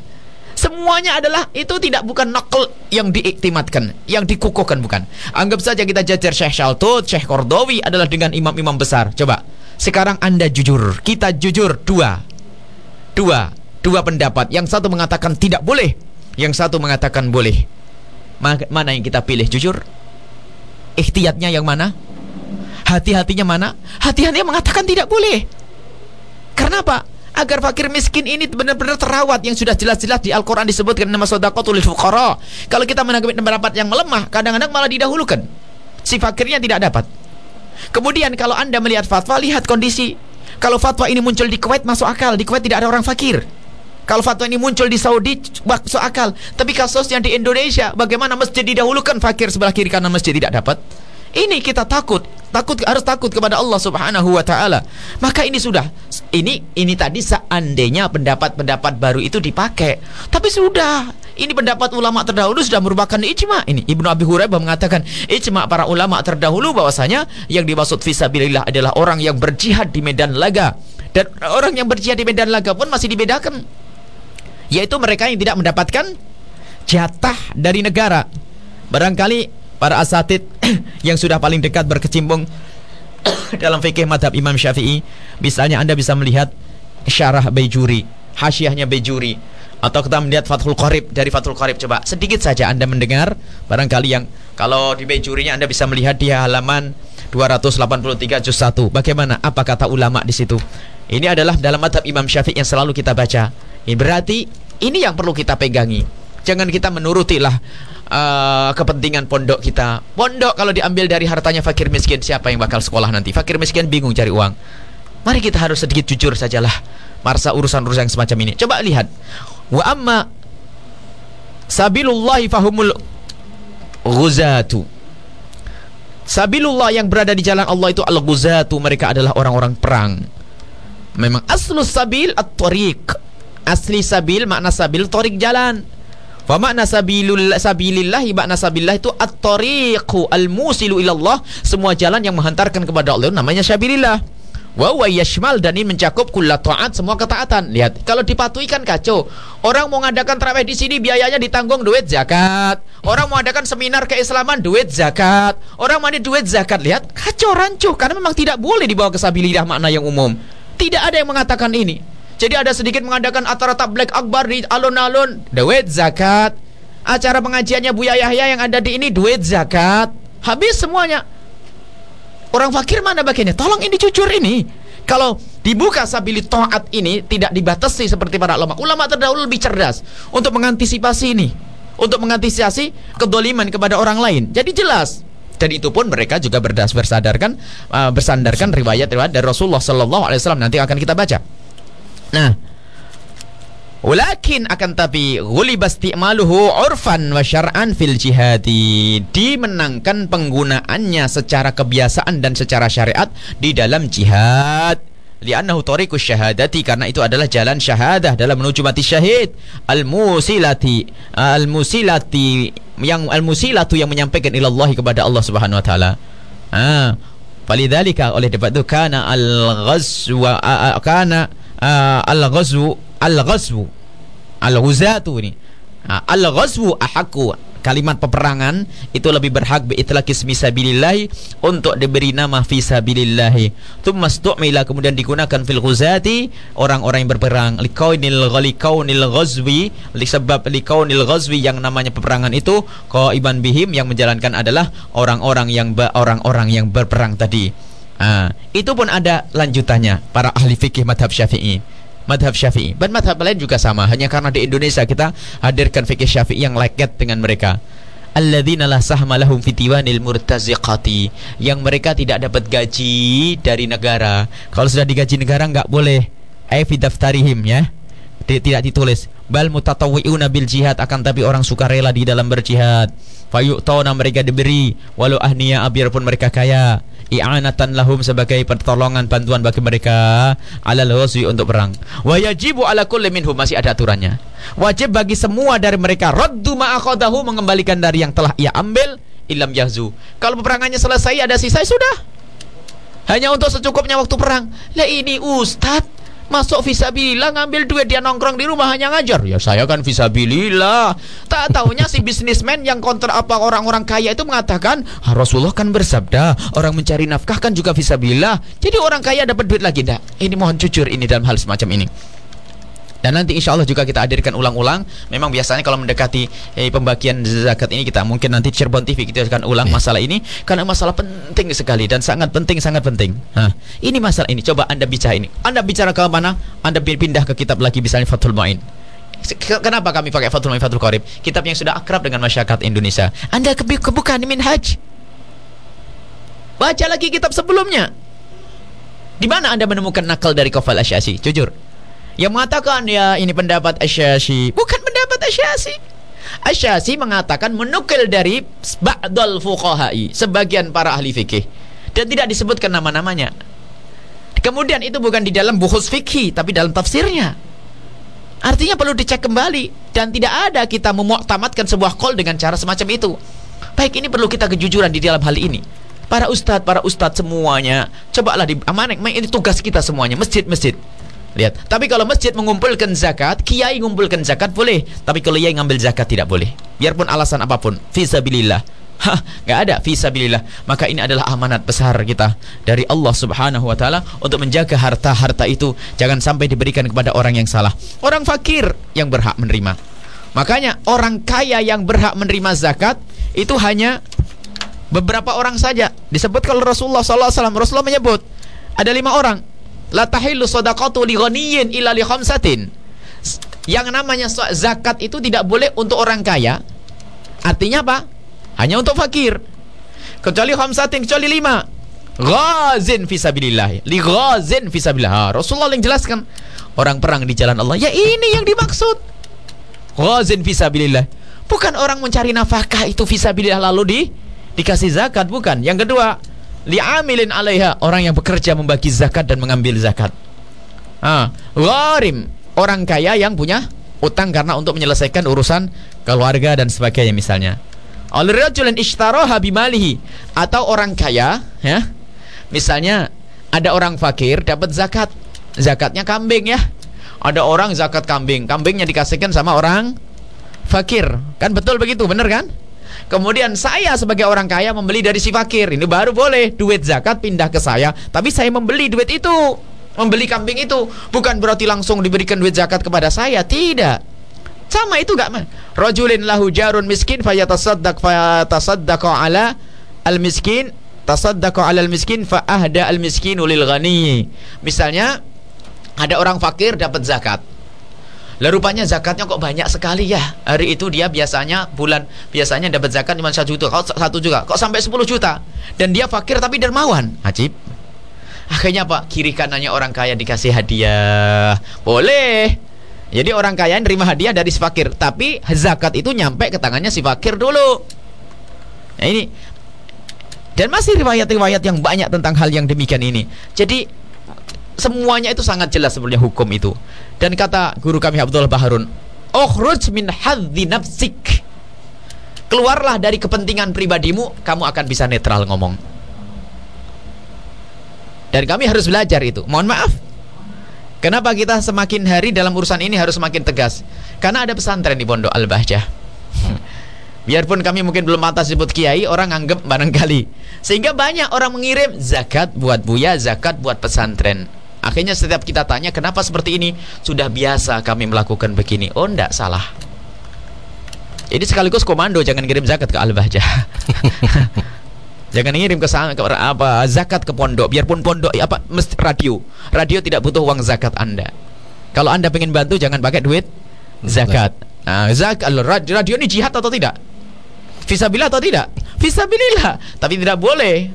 Semuanya adalah itu tidak bukan nakal yang diiktimatkan, yang dikukuhkan bukan. Anggap saja kita jajar Syekh Shaltut, Syekh Kordowi adalah dengan imam-imam besar. Coba, sekarang Anda jujur, kita jujur dua. Dua, dua pendapat. Yang satu mengatakan tidak boleh, yang satu mengatakan boleh. Mana yang kita pilih jujur? Ikhtiatnya yang mana? Hati-hatinya mana? Hati-hatinya mengatakan tidak boleh. Karena apa? Agar fakir miskin ini benar-benar terawat yang sudah jelas-jelas di Al-Qur'an disebutkan nama sedekahul fuqara. Kalau kita menanggapi pendapat yang melemah, kadang-kadang malah didahulukan. Si fakirnya tidak dapat. Kemudian kalau Anda melihat fatwa, lihat kondisi. Kalau fatwa ini muncul di Kuwait masuk akal, di Kuwait tidak ada orang fakir. Kalau fatwa ini muncul di Saudi masuk akal. Tapi kasusnya di Indonesia, bagaimana masjid didahulukan fakir sebelah kiri kanan masjid tidak dapat? Ini kita takut, takut harus takut kepada Allah Subhanahu wa taala. Maka ini sudah ini ini tadi seandainya pendapat-pendapat baru itu dipakai. Tapi sudah, ini pendapat ulama terdahulu sudah merupakan ijma. Ini Ibnu Abi Hurairah mengatakan ijma para ulama terdahulu bahwasanya yang dimaksud fisabilillah adalah orang yang berjihad di medan laga. Dan orang yang berjihad di medan laga pun masih dibedakan. Yaitu mereka yang tidak mendapatkan jatah dari negara. Barangkali para asatid (coughs) yang sudah paling dekat berkecimpung (coughs) dalam fikih madhab Imam Syafi'i misalnya anda bisa melihat syarah Bejuri hasyiahnya Bejuri. Atau kita melihat Fathul Qarib dari Fathul Qarib coba. Sedikit saja anda mendengar barangkali yang kalau di Bejurinya anda bisa melihat di halaman 283 juz 1 bagaimana? Apa kata ulama di situ? Ini adalah dalam madhab Imam Syafi'i yang selalu kita baca. Ini berarti ini yang perlu kita pegangi. Jangan kita menurutilah uh, kepentingan pondok kita. Pondok kalau diambil dari hartanya fakir miskin, siapa yang bakal sekolah nanti? Fakir miskin bingung cari uang. Mari kita harus sedikit jujur sajalah. Marsa urusan-urusan semacam ini. Coba lihat. Wa amma Sabilullahi fahumul ghuzatu. Sabilullah yang berada di jalan Allah itu al-ghuzatu, mereka adalah orang-orang perang. Memang aslus sabil at-tariq. Asli sabil makna sabil tariq jalan. Wa makna sabilul sabilillah makna sabillah itu at-tariqu al-musilu ilallah, semua jalan yang menghantarkan kepada Allah namanya sabilillah. Wa huwa yashmal dan ini mencakup kulla taat semua ketaatan. Lihat, kalau dipatuhi kan kacau. Orang mau ngadakan tarawih di sini biayanya ditanggung duit zakat. Orang mau adakan seminar keislaman duit zakat. Orang mau ada duit zakat. Lihat, kacau rancuh karena memang tidak boleh dibawa ke sabilillah makna yang umum. Tidak ada yang mengatakan ini. Jadi ada sedikit mengadakan acara tabligh akbar di alun-alun, duit zakat. Acara pengajiannya Buya Yahya yang ada di ini duit zakat. Habis semuanya. Orang fakir mana bagiannya? Tolong ini jujur ini. Kalau dibuka sabili taat ini tidak dibatasi seperti para ulama. Ulama terdahulu lebih cerdas untuk mengantisipasi ini. Untuk mengantisipasi kedoliman kepada orang lain. Jadi jelas. Dan itu pun mereka juga berdas bersadarkan uh, bersandarkan riwayat-riwayat dari Rasulullah Sallallahu Alaihi Wasallam nanti akan kita baca. Nah, Walakin akan tapi ghuliba isti'maluhu urfan wa syar'an fil jihadi. Dimenangkan penggunaannya secara kebiasaan dan secara syariat di dalam jihad. Li'annahu tariqus syahadati karena itu adalah jalan syahadah dalam menuju mati syahid. Al-musilati al-musilati yang al-musilatu yang menyampaikan ilallah kepada Allah Subhanahu wa taala. Ah, Falidzalika oleh debat itu kana al-ghazwa kana al-ghazwu al-ghazwu al-ghuzatu ini Ha, al-ghazwu ahaku kalimat peperangan itu lebih berhak biitlaqi ismi sabilillah untuk diberi nama fi sabilillah thumma stu'mila kemudian digunakan fil ghuzati orang-orang yang berperang. Likaunil likaunil ghazwi. Li sebab likaunil ghazwi yang namanya peperangan itu qaiban bihim yang menjalankan adalah orang-orang yang orang-orang yang berperang tadi Ah, itu pun ada lanjutannya para ahli fikih madhab syafi'i. Madhab syafi'i. Dan madhab lain juga sama hanya karena di Indonesia kita hadirkan fikih syafi'i yang leket dengan mereka. Alladzina la sahma lahum fi diwanil murtaziqati. Yang mereka tidak dapat gaji dari negara. Kalau sudah digaji negara nggak boleh. Ya. Ti- tidak ditulis. Bal mutatawwi'una bil jihad akan tapi orang sukarela di dalam berjihad. Fayu'tawna mereka diberi. Walau ahniya biarpun mereka kaya i'anatan lahum sebagai pertolongan bantuan bagi mereka. Alal ghazwi untuk perang. Wa yajibu ala kulli minhum masih ada aturannya. Wajib bagi semua dari mereka raddu ma akhadahu mengembalikan dari yang telah ia ambil ilam yahzu. Kalau peperangannya selesai ada sisa sudah. Hanya untuk secukupnya waktu perang. Lah ini ustadz Masuk visabilillah ngambil duit dia nongkrong di rumah hanya ngajar. Ya saya kan visabilillah. Tak tahunya si bisnismen yang kontra apa orang-orang kaya itu mengatakan "Ah, Rasulullah kan bersabda orang mencari nafkah kan juga visabilillah. Jadi orang kaya dapat duit lagi enggak? Ini mohon jujur ini dalam hal semacam ini. Dan nanti insya Allah juga kita hadirkan ulang-ulang. Memang biasanya kalau mendekati eh, pembagian zakat ini kita mungkin nanti Cirebon TV kita akan ulang masalah ini karena masalah penting sekali dan sangat penting sangat penting. Nah, ini masalah ini. Coba anda bicara ini. Anda bicara ke mana? Anda pindah ke kitab lagi misalnya Fathul Mu'in. Ke- Kenapa kami pakai Fathul Mu'in Fathul Qarib? Kitab yang sudah akrab dengan masyarakat Indonesia. Anda kebu- kebuka di Minhaj. Baca lagi kitab sebelumnya. Di mana Anda menemukan nakal dari Kofal Asyasi? Jujur. Yang mengatakan ya ini pendapat Asyasi. Bukan pendapat Asyasi. Asyasi mengatakan menukil dari Ba'dal fuqahai Sebagian para ahli fikih Dan tidak disebutkan nama-namanya. Kemudian itu bukan di dalam bukhus fikih Tapi dalam tafsirnya. Artinya perlu dicek kembali. Dan tidak ada kita memuktamadkan sebuah kol dengan cara semacam itu. Baik ini perlu kita kejujuran di dalam hal ini. Para ustadz, para ustadz semuanya. Cobalah di amanah, ini tugas kita semuanya. Masjid-masjid Lihat, tapi kalau masjid mengumpulkan zakat, kiai mengumpulkan zakat boleh, tapi kalau kiai ngambil zakat tidak boleh. Biarpun alasan apa pun, fisabilillah. Hah, nggak ada fisabilillah. Maka ini adalah amanat besar kita dari Allah Subhanahu wa taala untuk menjaga harta-harta itu jangan sampai diberikan kepada orang yang salah. Orang fakir yang berhak menerima. Makanya orang kaya yang berhak menerima zakat itu hanya beberapa orang saja. Disebut kalau Rasulullah SAW, Rasulullah menyebut ada lima orang la tahillu sadaqatu li ghaniyin illa li khamsatin. Yang namanya zakat itu tidak boleh untuk orang kaya. Artinya apa? Hanya untuk fakir. Kecuali khamsatin, kecuali lima. Ghazin fisabilillah. Li ghazin fisabilillah. Ha, Rasulullah yang jelaskan orang perang di jalan Allah. Ya ini yang dimaksud. Ghazin fisabilillah. Bukan orang mencari nafkah itu visabilillah lalu di dikasih zakat bukan. Yang kedua, li'amilin alaiha orang yang bekerja membagi zakat dan mengambil zakat. Ah, gharim orang kaya yang punya utang karena untuk menyelesaikan urusan keluarga dan sebagainya misalnya. Al-rajulun ishtaraha bimalihi atau orang kaya ya. Misalnya ada orang fakir dapat zakat. Zakatnya kambing ya. Ada orang zakat kambing, kambingnya dikasihkan sama orang fakir. Kan betul begitu, benar kan? Kemudian saya sebagai orang kaya membeli dari si fakir. Ini baru boleh duit zakat pindah ke saya, tapi saya membeli duit itu. Membeli kambing itu bukan berarti langsung diberikan duit zakat kepada saya, tidak. Sama itu gak mah. Rajulin lahu jarun miskin fayatasaddaq fayatasaddaqa ala al miskin tasaddaqa ala al miskin fa ahda al miskinu lil ghani. Misalnya ada orang fakir dapat zakat. Lah rupanya zakatnya kok banyak sekali ya. Hari itu dia biasanya bulan biasanya dapat zakat cuma satu juta, kok satu juga, kok sampai 10 juta. Dan dia fakir tapi dermawan. Ajib. Akhirnya Pak, kiri kanannya orang kaya dikasih hadiah. Boleh. Jadi orang kaya nerima hadiah dari si fakir, tapi zakat itu nyampe ke tangannya si fakir dulu. Nah ini dan masih riwayat-riwayat yang banyak tentang hal yang demikian ini. Jadi semuanya itu sangat jelas sebenarnya hukum itu. Dan kata guru kami Abdullah Baharun, "Ukhruj min hadzi nafsik." Keluarlah dari kepentingan pribadimu, kamu akan bisa netral ngomong. Dan kami harus belajar itu. Mohon maaf. Kenapa kita semakin hari dalam urusan ini harus semakin tegas? Karena ada pesantren di Pondok Al-Bahjah. (laughs) Biarpun kami mungkin belum atas disebut kiai, orang anggap barangkali. Sehingga banyak orang mengirim zakat buat buya, zakat buat pesantren. Akhirnya setiap kita tanya kenapa seperti ini, sudah biasa kami melakukan begini. Oh, enggak salah. Ini sekaligus komando jangan kirim zakat ke Al-Bahjah. (laughs) Jangan ngirim ke sana ke apa zakat ke pondok biarpun pondok apa mesti radio. Radio tidak butuh uang zakat Anda. Kalau Anda pengen bantu jangan pakai duit zakat. Nah, zakat radio ini jihad atau tidak? Fisabilillah atau tidak? Fisabilillah. Tapi tidak boleh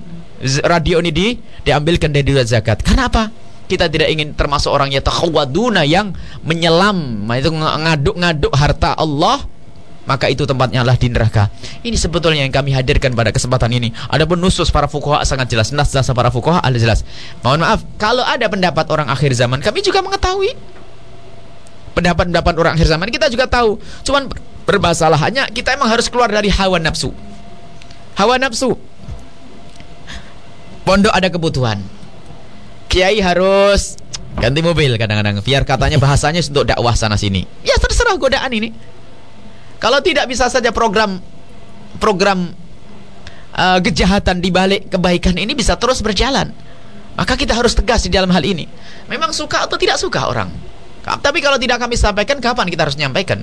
radio ini di diambilkan dari duit zakat. Kenapa? Kita tidak ingin termasuk orang yang takhawaduna yang menyelam, itu ngaduk-ngaduk harta Allah maka itu tempatnya adalah di neraka. Ini sebetulnya yang kami hadirkan pada kesempatan ini. Adapun nusus para fuqaha sangat jelas, nas jasa para fuqaha ada jelas. Mohon maaf, kalau ada pendapat orang akhir zaman, kami juga mengetahui. Pendapat-pendapat orang akhir zaman kita juga tahu. Cuman bermasalahannya kita emang harus keluar dari hawa nafsu. Hawa nafsu. Pondok ada kebutuhan. Kiai harus ganti mobil kadang-kadang biar katanya bahasanya untuk dakwah sana sini. Ya terserah godaan ini. Kalau tidak bisa saja program program uh, kejahatan di balik kebaikan ini bisa terus berjalan. Maka kita harus tegas di dalam hal ini. Memang suka atau tidak suka orang. Tapi kalau tidak kami sampaikan, kapan kita harus menyampaikan?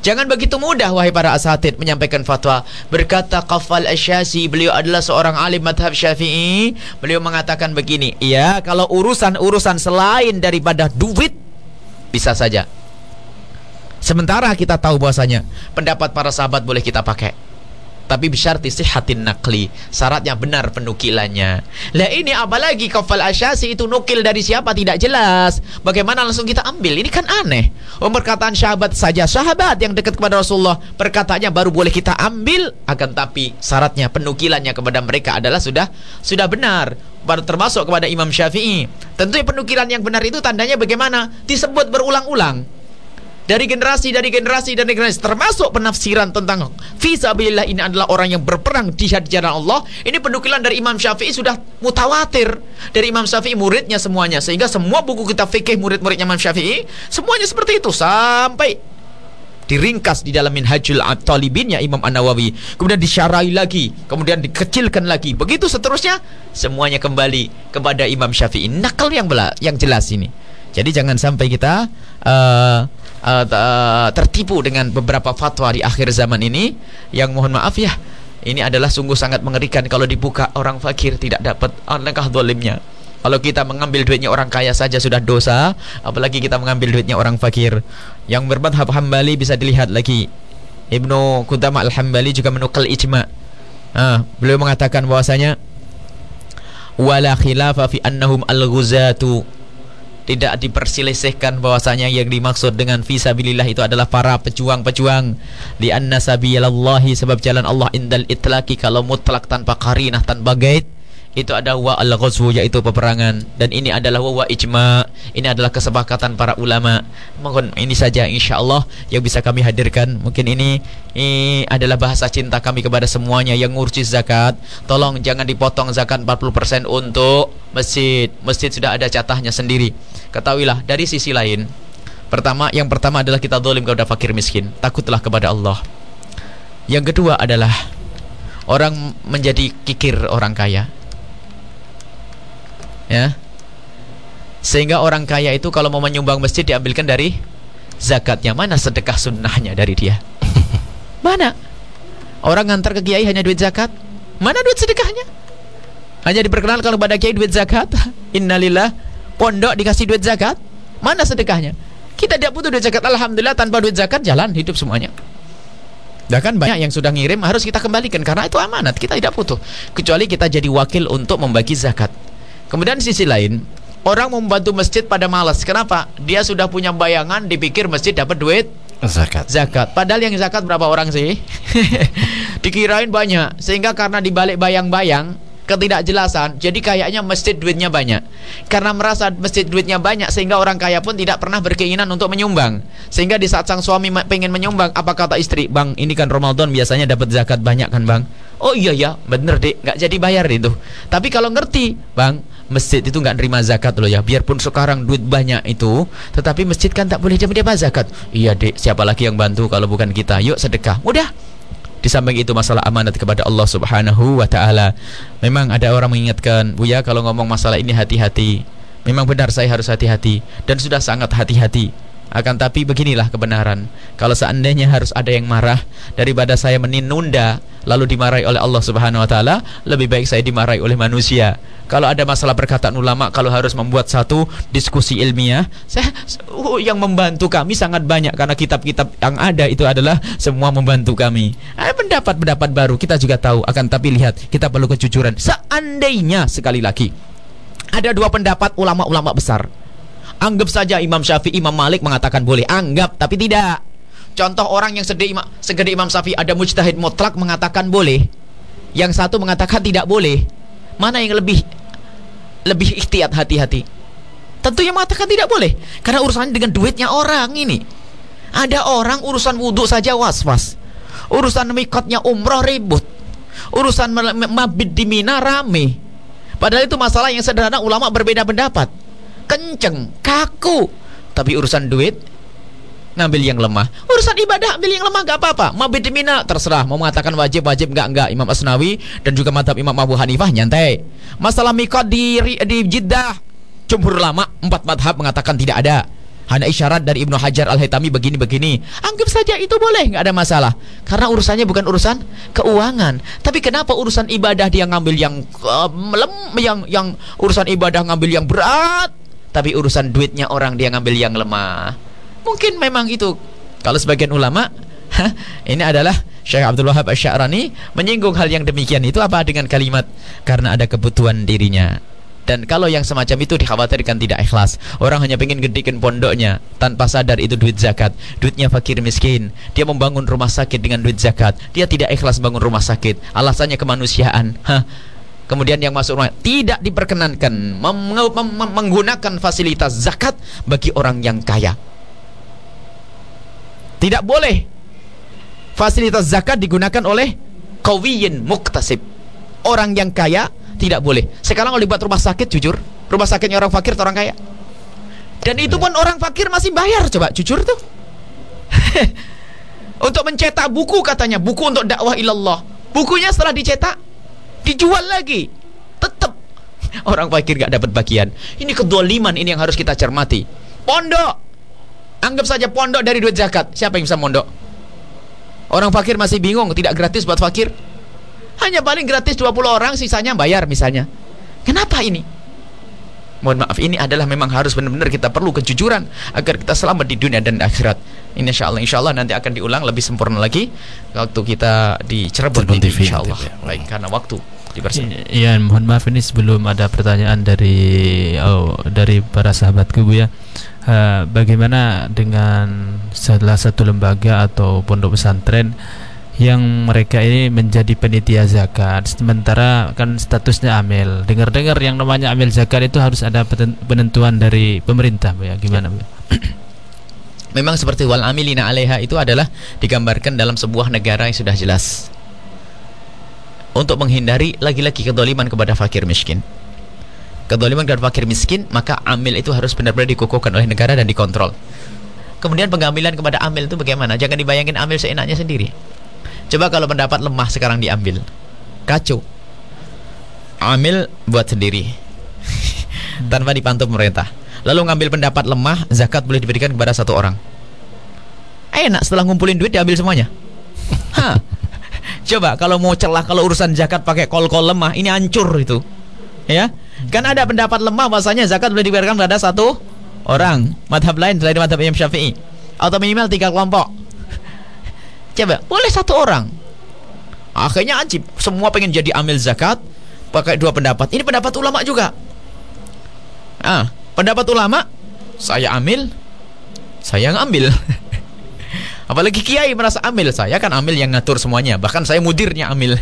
Jangan begitu mudah wahai para asatid menyampaikan fatwa. Berkata Qafal Asyasi, beliau adalah seorang alim madhab Syafi'i. Beliau mengatakan begini, ya kalau urusan-urusan selain daripada duit bisa saja. Sementara kita tahu bahwasanya pendapat para sahabat boleh kita pakai. Tapi bisyarti sihatin nakli Syaratnya benar penukilannya. Lah ini apalagi kafal asyasi itu nukil dari siapa? Tidak jelas. Bagaimana langsung kita ambil? Ini kan aneh. Oh, Perkataan sahabat saja. Sahabat yang dekat kepada Rasulullah Perkataannya baru boleh kita ambil. Akan tapi syaratnya penukilannya kepada mereka adalah sudah sudah benar. Baru termasuk kepada Imam Syafi'i. Tentu penukilan yang benar itu tandanya bagaimana? Disebut berulang-ulang dari generasi dari generasi dan generasi. Termasuk penafsiran tentang fisabilillah ini adalah orang yang berperang di jalan Allah. Ini penukilan dari Imam Syafi'i sudah mutawatir. Dari Imam Syafi'i muridnya semuanya. Sehingga semua buku kitab fikih murid-muridnya Imam Syafi'i semuanya seperti itu. Sampai diringkas di dalam Minhajul Talibinnya Imam An-Nawawi. Kemudian disyarai lagi kemudian dikecilkan lagi. Begitu seterusnya semuanya kembali kepada Imam Syafi'i. Nakal yang bela yang jelas ini. Jadi jangan sampai kita uh, uh, uh, tertipu dengan beberapa fatwa di akhir zaman ini yang mohon maaf ya ini adalah sungguh sangat mengerikan kalau dibuka orang fakir tidak dapat alangkah dolimnya kalau kita mengambil duitnya orang kaya saja sudah dosa apalagi kita mengambil duitnya orang fakir. Yang bermadhab hambali bisa dilihat lagi. Ibnu Qudamah al-Hambali juga menukal ijma. Ah, beliau mengatakan bahwasanya wala khilafa fi annahum al-ghuzatu tidak diperselisihkan bahwasanya yang dimaksud dengan fisabilillah itu adalah para pejuang-pejuang. Di anna sabilallahi sebab jalan Allah indal itlaqi kalau mutlak tanpa karinah tanpa gait itu ada wa al ghazwu yaitu peperangan. Dan ini adalah wa ijma. Ini adalah kesepakatan para ulama. Mohon ini saja insyaallah yang bisa kami hadirkan. Mungkin ini, ini adalah bahasa cinta kami kepada semuanya yang ngurus zakat. Tolong jangan dipotong zakat 40% untuk masjid. Masjid sudah ada catahnya sendiri. Ketahuilah dari sisi lain pertama yang pertama adalah kita dolim kepada fakir miskin. Takutlah kepada Allah. Yang kedua adalah orang menjadi kikir orang kaya ya. Sehingga orang kaya itu kalau mau menyumbang masjid diambilkan dari zakatnya. Mana sedekah sunnahnya dari dia? (laughs) Mana? Orang ngantar ke kiai hanya duit zakat? Mana duit sedekahnya? Hanya diperkenalkan kepada kiai duit zakat? (laughs) Innalillah pondok dikasih duit zakat? Mana sedekahnya? Kita tidak butuh duit zakat. Alhamdulillah tanpa duit zakat jalan hidup semuanya. Bahkan banyak yang sudah ngirim harus kita kembalikan. Karena itu amanat kita tidak butuh. Kecuali kita jadi wakil untuk membagi zakat Kemudian di sisi lain, orang membantu masjid pada malas. Kenapa? Dia sudah punya bayangan dipikir masjid dapat duit Zakat. zakat. Padahal yang zakat berapa orang sih? (laughs) Dikirain banyak. Sehingga karena dibalik bayang-bayang ketidakjelasan, jadi kayaknya masjid duitnya banyak. Karena merasa masjid duitnya banyak sehingga orang kaya pun tidak pernah berkeinginan untuk menyumbang. Sehingga di saat sang suami pengen menyumbang, apa kata istri? Bang, ini kan Ramadan biasanya dapat zakat banyak kan, Bang? Oh iya ya, bener deh, nggak jadi bayar itu. Tapi kalau ngerti, Bang, masjid itu nggak nerima zakat loh ya. Biarpun sekarang duit banyak itu, tetapi masjid kan tak boleh menerima zakat. Iya dek, siapa lagi yang bantu kalau bukan kita? Yuk sedekah. Udah. Di samping itu masalah amanat kepada Allah Subhanahu wa taala. Memang ada orang mengingatkan, "Buya kalau ngomong masalah ini hati-hati." Memang benar saya harus hati-hati dan sudah sangat hati-hati. Akan tapi beginilah kebenaran. Kalau seandainya harus ada yang marah daripada saya menunda lalu dimarahi oleh Allah Subhanahu wa taala, lebih baik saya dimarahi oleh manusia. Kalau ada masalah perkataan ulama, kalau harus membuat satu diskusi ilmiah, saya oh, yang membantu kami sangat banyak karena kitab-kitab yang ada itu adalah semua membantu kami. Ada pendapat-pendapat baru kita juga tahu. Akan tapi lihat, kita perlu kejujuran. Seandainya sekali lagi ada dua pendapat ulama-ulama besar. Anggap saja Imam Syafi'i, Imam Malik mengatakan boleh. Anggap, tapi tidak. Contoh orang yang segede Imam, segede Imam Syafi'i ada mujtahid mutlak mengatakan boleh. Yang satu mengatakan tidak boleh. Mana yang lebih lebih ikhtiat hati-hati? Tentu yang mengatakan tidak boleh. Karena urusannya dengan duitnya orang ini. Ada orang urusan wudhu saja was-was. Urusan mikotnya umroh ribut. Urusan mabit di Mina rame. Padahal itu masalah yang sederhana ulama berbeda pendapat. Kenceng, kaku. Tapi urusan duit ngambil yang lemah. Urusan ibadah ambil yang lemah gak apa-apa. Di Mina terserah mau mengatakan wajib wajib enggak enggak Imam Asnawi dan juga madhab Imam Abu Hanifah nyantai. Masalah mikot di di Jeddah jumhur ulama empat madhab mengatakan tidak ada. Hanya isyarat dari Ibnu Hajar Al-Haytami begini-begini. Anggap saja itu boleh, nggak ada masalah. Karena urusannya bukan urusan keuangan. Tapi kenapa urusan ibadah dia ngambil yang uh, lem, yang yang urusan ibadah ngambil yang berat, tapi urusan duitnya orang dia ngambil yang lemah. Mungkin memang itu. Kalau sebagian ulama, (laughs) hah, ini adalah Syekh Abdul Wahab Asy-Sya'rani menyinggung hal yang demikian itu apa dengan kalimat karena ada kebutuhan dirinya. Dan kalau yang semacam itu dikhawatirkan tidak ikhlas Orang hanya pengen gedekin pondoknya Tanpa sadar itu duit zakat Duitnya fakir miskin Dia membangun rumah sakit dengan duit zakat Dia tidak ikhlas bangun rumah sakit Alasannya kemanusiaan Hah. Kemudian yang masuk rumah Tidak diperkenankan Menggunakan fasilitas zakat Bagi orang yang kaya Tidak boleh Fasilitas zakat digunakan oleh Kawiyin muktasib Orang yang kaya tidak boleh. Sekarang kalau dibuat rumah sakit jujur, rumah sakitnya orang fakir atau orang kaya. Dan itu pun orang fakir masih bayar coba jujur tuh. (laughs) untuk mencetak buku katanya, buku untuk dakwah ilallah. Bukunya setelah dicetak dijual lagi. Tetap orang fakir gak dapat bagian. Ini kedoliman ini yang harus kita cermati. Pondok. Anggap saja pondok dari duit zakat. Siapa yang bisa mondok? Orang fakir masih bingung, tidak gratis buat fakir. Hanya paling gratis 20 orang, sisanya bayar misalnya. Kenapa ini? Mohon maaf, ini adalah memang harus benar-benar kita perlu kejujuran agar kita selamat di dunia dan akhirat. Ini insya Allah, insya Allah nanti akan diulang lebih sempurna lagi waktu kita di Cirebon TV insya nanti, Allah. ya. Baik, karena waktu dipersilakan. Iya, mohon maaf ini sebelum ada pertanyaan dari oh dari para sahabatku Bu ya. Eh, bagaimana dengan salah satu lembaga atau pondok pesantren yang mereka ini menjadi penitia zakat sementara kan statusnya amil. Dengar-dengar yang namanya amil zakat itu harus ada penentuan dari pemerintah Bu ya. Gimana Bu? Memang seperti wal amilina alaiha itu adalah digambarkan dalam sebuah negara yang sudah jelas. Untuk menghindari lagi-lagi kedoliman kepada fakir miskin. Kedoliman kepada fakir miskin, maka amil itu harus benar-benar dikukuhkan oleh negara dan dikontrol. Kemudian pengambilan kepada amil itu bagaimana? Jangan dibayangin amil seenaknya sendiri. Coba kalau pendapat lemah sekarang diambil. Kacau. Amil buat sendiri. (laughs) Tanpa dipantu pemerintah. Lalu ngambil pendapat lemah, zakat boleh diberikan kepada satu orang. Enak setelah ngumpulin duit diambil semuanya. (laughs) Hah. Coba kalau mau celah kalau urusan zakat pakai kol-kol lemah, ini hancur itu. Ya. Kan ada pendapat lemah bahasanya zakat boleh diberikan kepada satu orang. Madhab lain selain madhab Imam Syafi'i. Atau minimal tiga kelompok. (laughs) Coba, boleh satu orang. Akhirnya ajib, semua pengen jadi amil zakat pakai dua pendapat. Ini pendapat ulama juga. Ah, pendapat ulama saya amil, saya yang ambil. (laughs) Apalagi kiai merasa amil, saya kan amil yang ngatur semuanya. Bahkan saya mudirnya amil.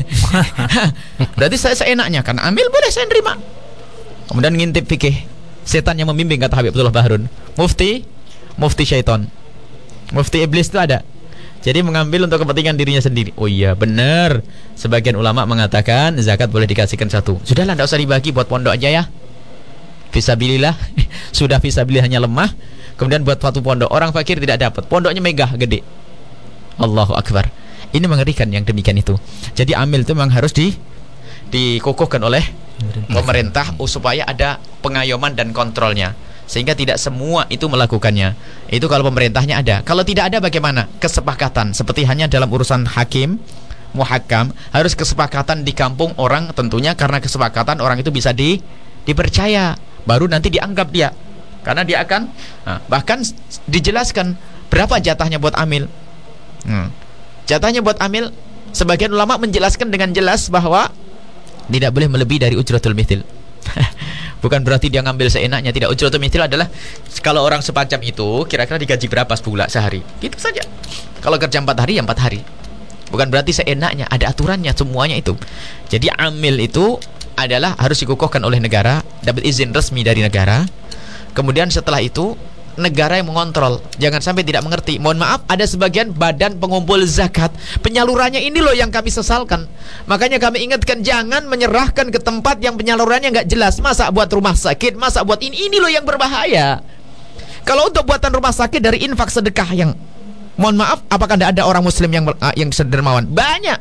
(laughs) Berarti saya seenaknya kan amil boleh saya nerima. Kemudian ngintip fikih. Setan yang membimbing kata Habib Abdullah Bahrun. Mufti, mufti syaiton. Mufti iblis itu ada. Jadi mengambil untuk kepentingan dirinya sendiri. Oh iya, benar. Sebagian ulama mengatakan zakat boleh dikasihkan satu. Sudahlah, tidak usah dibagi buat pondok aja ya. Fisabilillah. (laughs) Sudah fisabilillahnya lemah. Kemudian buat satu pondok orang fakir tidak dapat. Pondoknya megah, gede. Allahu Akbar. Ini mengerikan yang demikian itu. Jadi amil itu memang harus di dikukuhkan oleh pemerintah supaya ada pengayoman dan kontrolnya sehingga tidak semua itu melakukannya. Itu kalau pemerintahnya ada. Kalau tidak ada bagaimana? Kesepakatan seperti hanya dalam urusan hakim muhakam harus kesepakatan di kampung orang tentunya karena kesepakatan orang itu bisa di dipercaya baru nanti dianggap dia. Karena dia akan nah, bahkan dijelaskan berapa jatahnya buat amil. Hmm. jatahnya buat amil sebagian ulama menjelaskan dengan jelas bahwa tidak boleh melebihi dari ujratul mithil. (laughs) Bukan berarti dia ngambil seenaknya tidak. Ujratul mithil adalah kalau orang sepacam itu kira-kira digaji berapa sebulan sehari? Gitu saja. Kalau kerja empat hari ya empat hari bukan berarti seenaknya ada aturannya semuanya itu. Jadi amil itu adalah harus dikukuhkan oleh negara dapat izin resmi dari negara. Kemudian setelah itu negara yang mengontrol. Jangan sampai tidak mengerti. Mohon maaf ada sebagian badan pengumpul zakat. Penyalurannya ini loh yang kami sesalkan. Makanya kami ingatkan jangan menyerahkan ke tempat yang penyalurannya nggak jelas. Masa buat rumah sakit masa buat ini ini loh yang berbahaya. Kalau untuk buatan rumah sakit dari infak sedekah yang mohon maaf apakah tidak ada orang muslim yang ah, yang sedermawan? Banyak.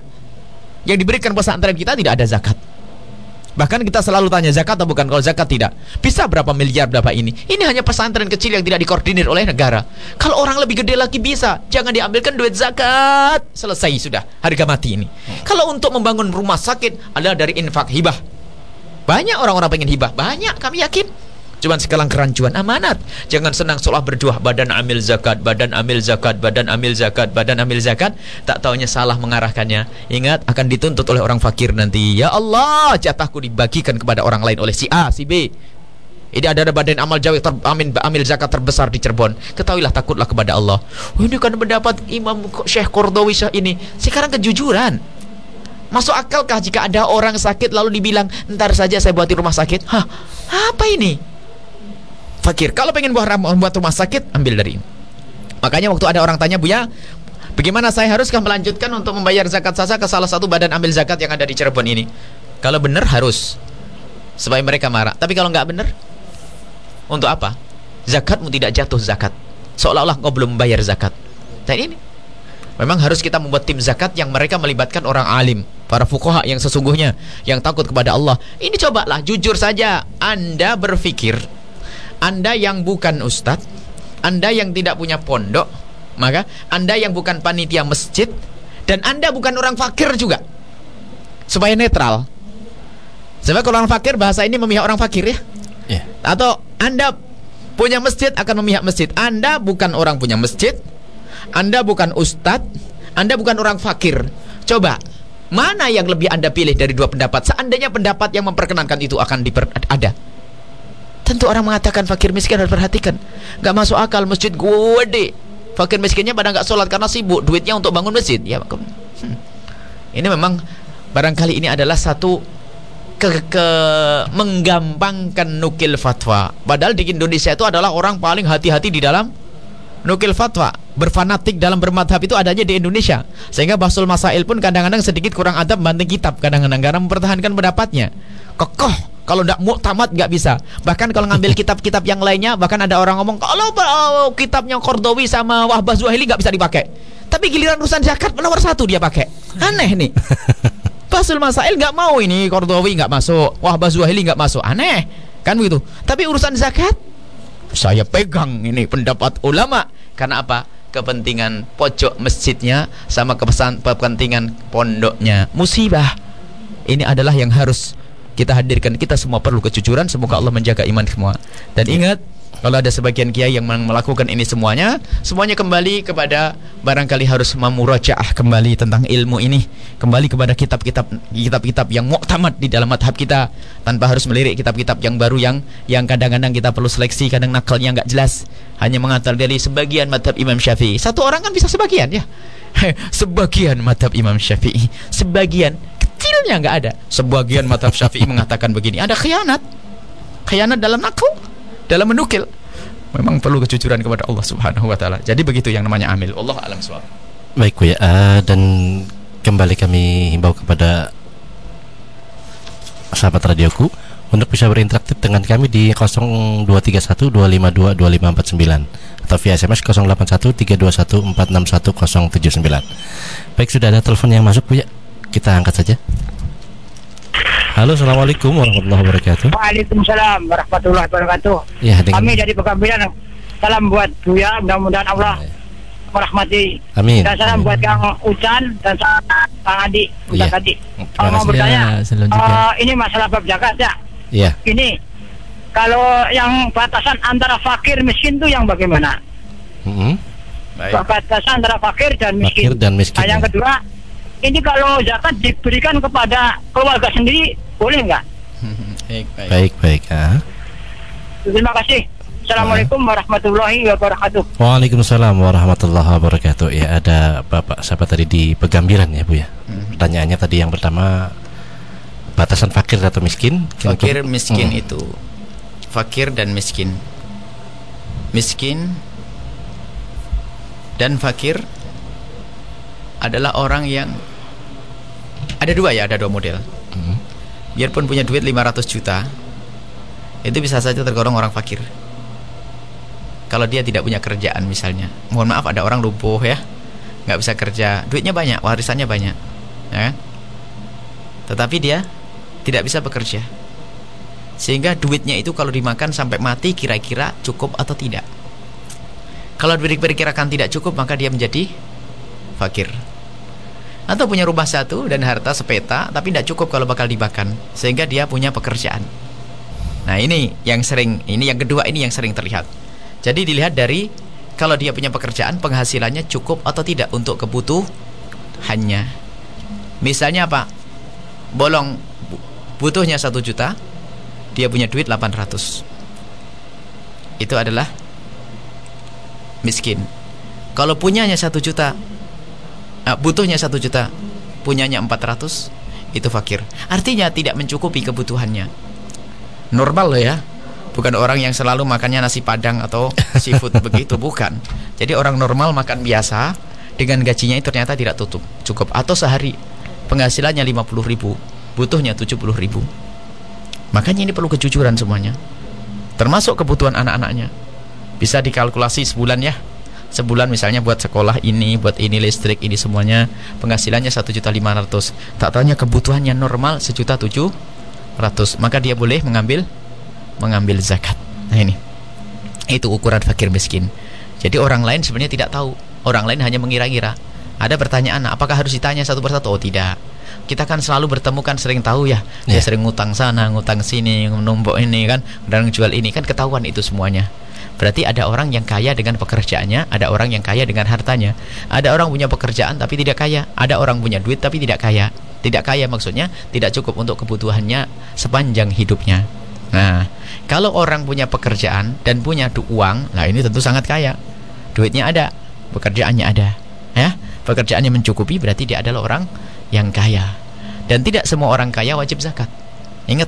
Yang diberikan pesantren kita tidak ada zakat. Bahkan kita selalu tanya zakat atau bukan? Kalau zakat tidak. Bisa berapa miliar berapa ini? Ini hanya pesantren kecil yang tidak dikoordinir oleh negara. Kalau orang lebih gede lagi bisa. Jangan diambilkan duit zakat. Selesai sudah. Harga mati ini. Kalau untuk membangun rumah sakit Adalah dari infak hibah. Banyak orang-orang pengen hibah. Banyak kami yakin Cuman sekarang kerancuan amanat Jangan senang seolah berjuah Badan amil zakat Badan amil zakat Badan amil zakat Badan amil zakat Tak taunya salah mengarahkannya Ingat akan dituntut oleh orang fakir nanti Ya Allah Jatahku dibagikan kepada orang lain Oleh si A, si B ini ada ada badan amal jawi ter, amin, amil zakat terbesar di Cirebon. Ketahuilah takutlah kepada Allah. Oh, ini kan mendapat Imam Syekh Kordowi Syah ini. Sekarang kejujuran. Masuk akalkah jika ada orang sakit lalu dibilang ntar saja saya buat di rumah sakit? Hah, apa ini? Fakir. Kalau pengen buat, buat rumah sakit, ambil dari ini. Makanya waktu ada orang tanya, Buya, bagaimana saya haruskah melanjutkan untuk membayar zakat sasa ke salah satu badan ambil zakat yang ada di Cirebon ini? Kalau benar harus. Supaya mereka marah. Tapi kalau nggak benar, untuk apa? Zakatmu tidak jatuh zakat. Seolah-olah kau belum membayar zakat. Dan ini memang harus kita membuat tim zakat yang mereka melibatkan orang alim, para fuqaha yang sesungguhnya yang takut kepada Allah. Ini cobalah jujur saja Anda berpikir Anda yang bukan ustadz, Anda yang tidak punya pondok, maka Anda yang bukan panitia masjid dan Anda bukan orang fakir juga. Supaya netral. Sebab kalau orang fakir bahasa ini memihak orang fakir ya. Ya. Atau Anda punya masjid akan memihak masjid. Anda bukan orang punya masjid. Anda bukan ustadz. Anda bukan orang fakir. Coba Mana yang lebih Anda pilih dari dua pendapat? Seandainya pendapat yang memperkenankan itu akan diper ada. Tentu orang mengatakan fakir miskin harus perhatikan. Gak masuk akal masjid gede. Fakir miskinnya pada nggak sholat karena sibuk duitnya untuk bangun masjid. Ya, hmm. ini memang barangkali ini adalah satu ke, ke menggampangkan nukil fatwa. Padahal di Indonesia itu adalah orang paling hati-hati di dalam nukil fatwa. Berfanatik dalam bermadhab itu adanya di Indonesia. Sehingga Basul Masail pun kadang-kadang sedikit kurang adab banting kitab kadang-kadang karena mempertahankan pendapatnya. Kokoh kalau tidak muktamad nggak bisa. Bahkan kalau ngambil (laughs) kitab-kitab yang lainnya, bahkan ada orang ngomong kalau oh, kitabnya Kordowi sama Wahbah Zuhaili nggak bisa dipakai. Tapi giliran urusan zakat nomor satu dia pakai. Aneh nih. (laughs) Basul Masail nggak mau ini Kordowi nggak masuk, Wahbah Zuhaili nggak masuk. Aneh kan begitu. Tapi urusan zakat saya pegang ini pendapat ulama karena apa? Kepentingan pojok masjidnya sama kepesan kepentingan pondoknya. Musibah. Ini adalah yang harus kita hadirkan. Kita semua perlu kejujuran. Semoga Allah menjaga iman semua. Dan ingat kalau ada sebagian kiai yang melakukan ini semuanya, semuanya kembali kepada barangkali harus memurajaah kembali tentang ilmu ini, kembali kepada kitab-kitab kitab-kitab yang muktamad di dalam madhab kita tanpa harus melirik kitab-kitab yang baru yang yang kadang-kadang kita perlu seleksi, kadang nakalnya nggak jelas, hanya mengantar dari sebagian madhab Imam Syafi'i. Satu orang kan bisa sebagian ya. (laughs) sebagian madhab Imam Syafi'i, sebagian kecilnya nggak ada. Sebagian madhab Syafi'i mengatakan begini, ada khianat, khianat dalam nakal dalam menukil memang perlu kejujuran kepada Allah Subhanahu wa taala. Jadi begitu yang namanya amil. Allah alam swab. Baik Bu ya, uh, dan kembali kami himbau kepada sahabat radioku untuk bisa berinteraktif dengan kami di 0231 atau via SMS 081321461079. Baik, sudah ada telepon yang masuk Bu ya. Kita angkat saja. Halo, assalamualaikum warahmatullahi wabarakatuh. Waalaikumsalam warahmatullahi wabarakatuh. Ya, dengan... Kami dari Pekambilan. Salam buat Buya, mudah-mudahan Allah merahmati. Amin. Dan salam buat Kang Ucan dan salam Kang Adi, Iya. Adi. Kalau mau bertanya, Ya, juga. eh, ini masalah bab zakat ya. Iya. Ini kalau yang batasan antara fakir miskin itu yang bagaimana? Mm-mm. Baik. Batasan antara fakir dan miskin. Fakir dan miskin, Nah, yang ya. kedua, ini kalau zakat diberikan kepada keluarga sendiri boleh nggak? baik, baik. Baik, baik. Ah. Terima kasih. Assalamualaikum warahmatullahi wabarakatuh. Waalaikumsalam warahmatullahi wabarakatuh. Ya ada Bapak siapa tadi di Pegambiran ya Bu ya. Pertanyaannya tadi yang pertama batasan fakir atau miskin? Fakir miskin Hmm. itu fakir dan miskin. Miskin dan fakir adalah orang yang ada dua ya, ada dua model. Hmm. Biarpun punya duit 500 juta, itu bisa saja tergolong orang fakir. Kalau dia tidak punya kerjaan misalnya, mohon maaf ada orang lumpuh ya, nggak bisa kerja, duitnya banyak, warisannya banyak, ya kan? Tetapi dia tidak bisa bekerja, sehingga duitnya itu kalau dimakan sampai mati kira-kira cukup atau tidak. Kalau diperkirakan tidak cukup maka dia menjadi fakir. Atau punya rumah satu dan harta sepeta tapi tidak cukup kalau bakal dimakan sehingga dia punya pekerjaan. Nah, ini yang sering ini yang kedua ini yang sering terlihat. Jadi dilihat dari kalau dia punya pekerjaan penghasilannya cukup atau tidak untuk kebutuhannya. Misalnya apa? Bolong bu- butuhnya satu juta, dia punya duit 800. Itu adalah miskin. Kalau punyanya satu juta, butuhnya satu juta, punyanya 400, itu fakir. Artinya tidak mencukupi kebutuhannya. Normal loh ya. Bukan orang yang selalu makannya nasi padang atau (laughs) seafood begitu, bukan. Jadi orang normal makan biasa dengan gajinya itu ternyata tidak tutup, cukup atau sehari penghasilannya 50 ribu, butuhnya 70 ribu. Makanya ini perlu kejujuran semuanya. Termasuk kebutuhan anak-anaknya. Bisa dikalkulasi sebulan ya. Sebulan misalnya buat sekolah ini, buat ini listrik, ini semuanya penghasilannya 1.500. Tak tanya kebutuhannya normal sejuta tujuh ratus, maka dia boleh mengambil mengambil zakat. Nah ini. Itu ukuran fakir miskin. Jadi orang lain sebenarnya tidak tahu. Orang lain hanya mengira-ngira. Ada pertanyaan, apakah harus ditanya satu persatu? Oh tidak. Kita kan selalu bertemu kan sering tahu ya. Dia Iya. sering ngutang sana ngutang sini menumpuk ini kan dan jual ini. Kan ketahuan itu semuanya. Berarti ada orang yang kaya dengan pekerjaannya ada orang yang kaya dengan hartanya. Ada orang punya pekerjaan tapi tidak kaya. Ada orang punya duit tapi tidak kaya. Tidak kaya maksudnya tidak cukup untuk kebutuhannya sepanjang hidupnya. Nah kalau orang punya pekerjaan dan punya uang nah ini tentu sangat kaya. Duitnya ada pekerjaannya ada. Ya pekerjaannya mencukupi berarti dia adalah orang yang kaya dan tidak semua orang kaya wajib zakat ingat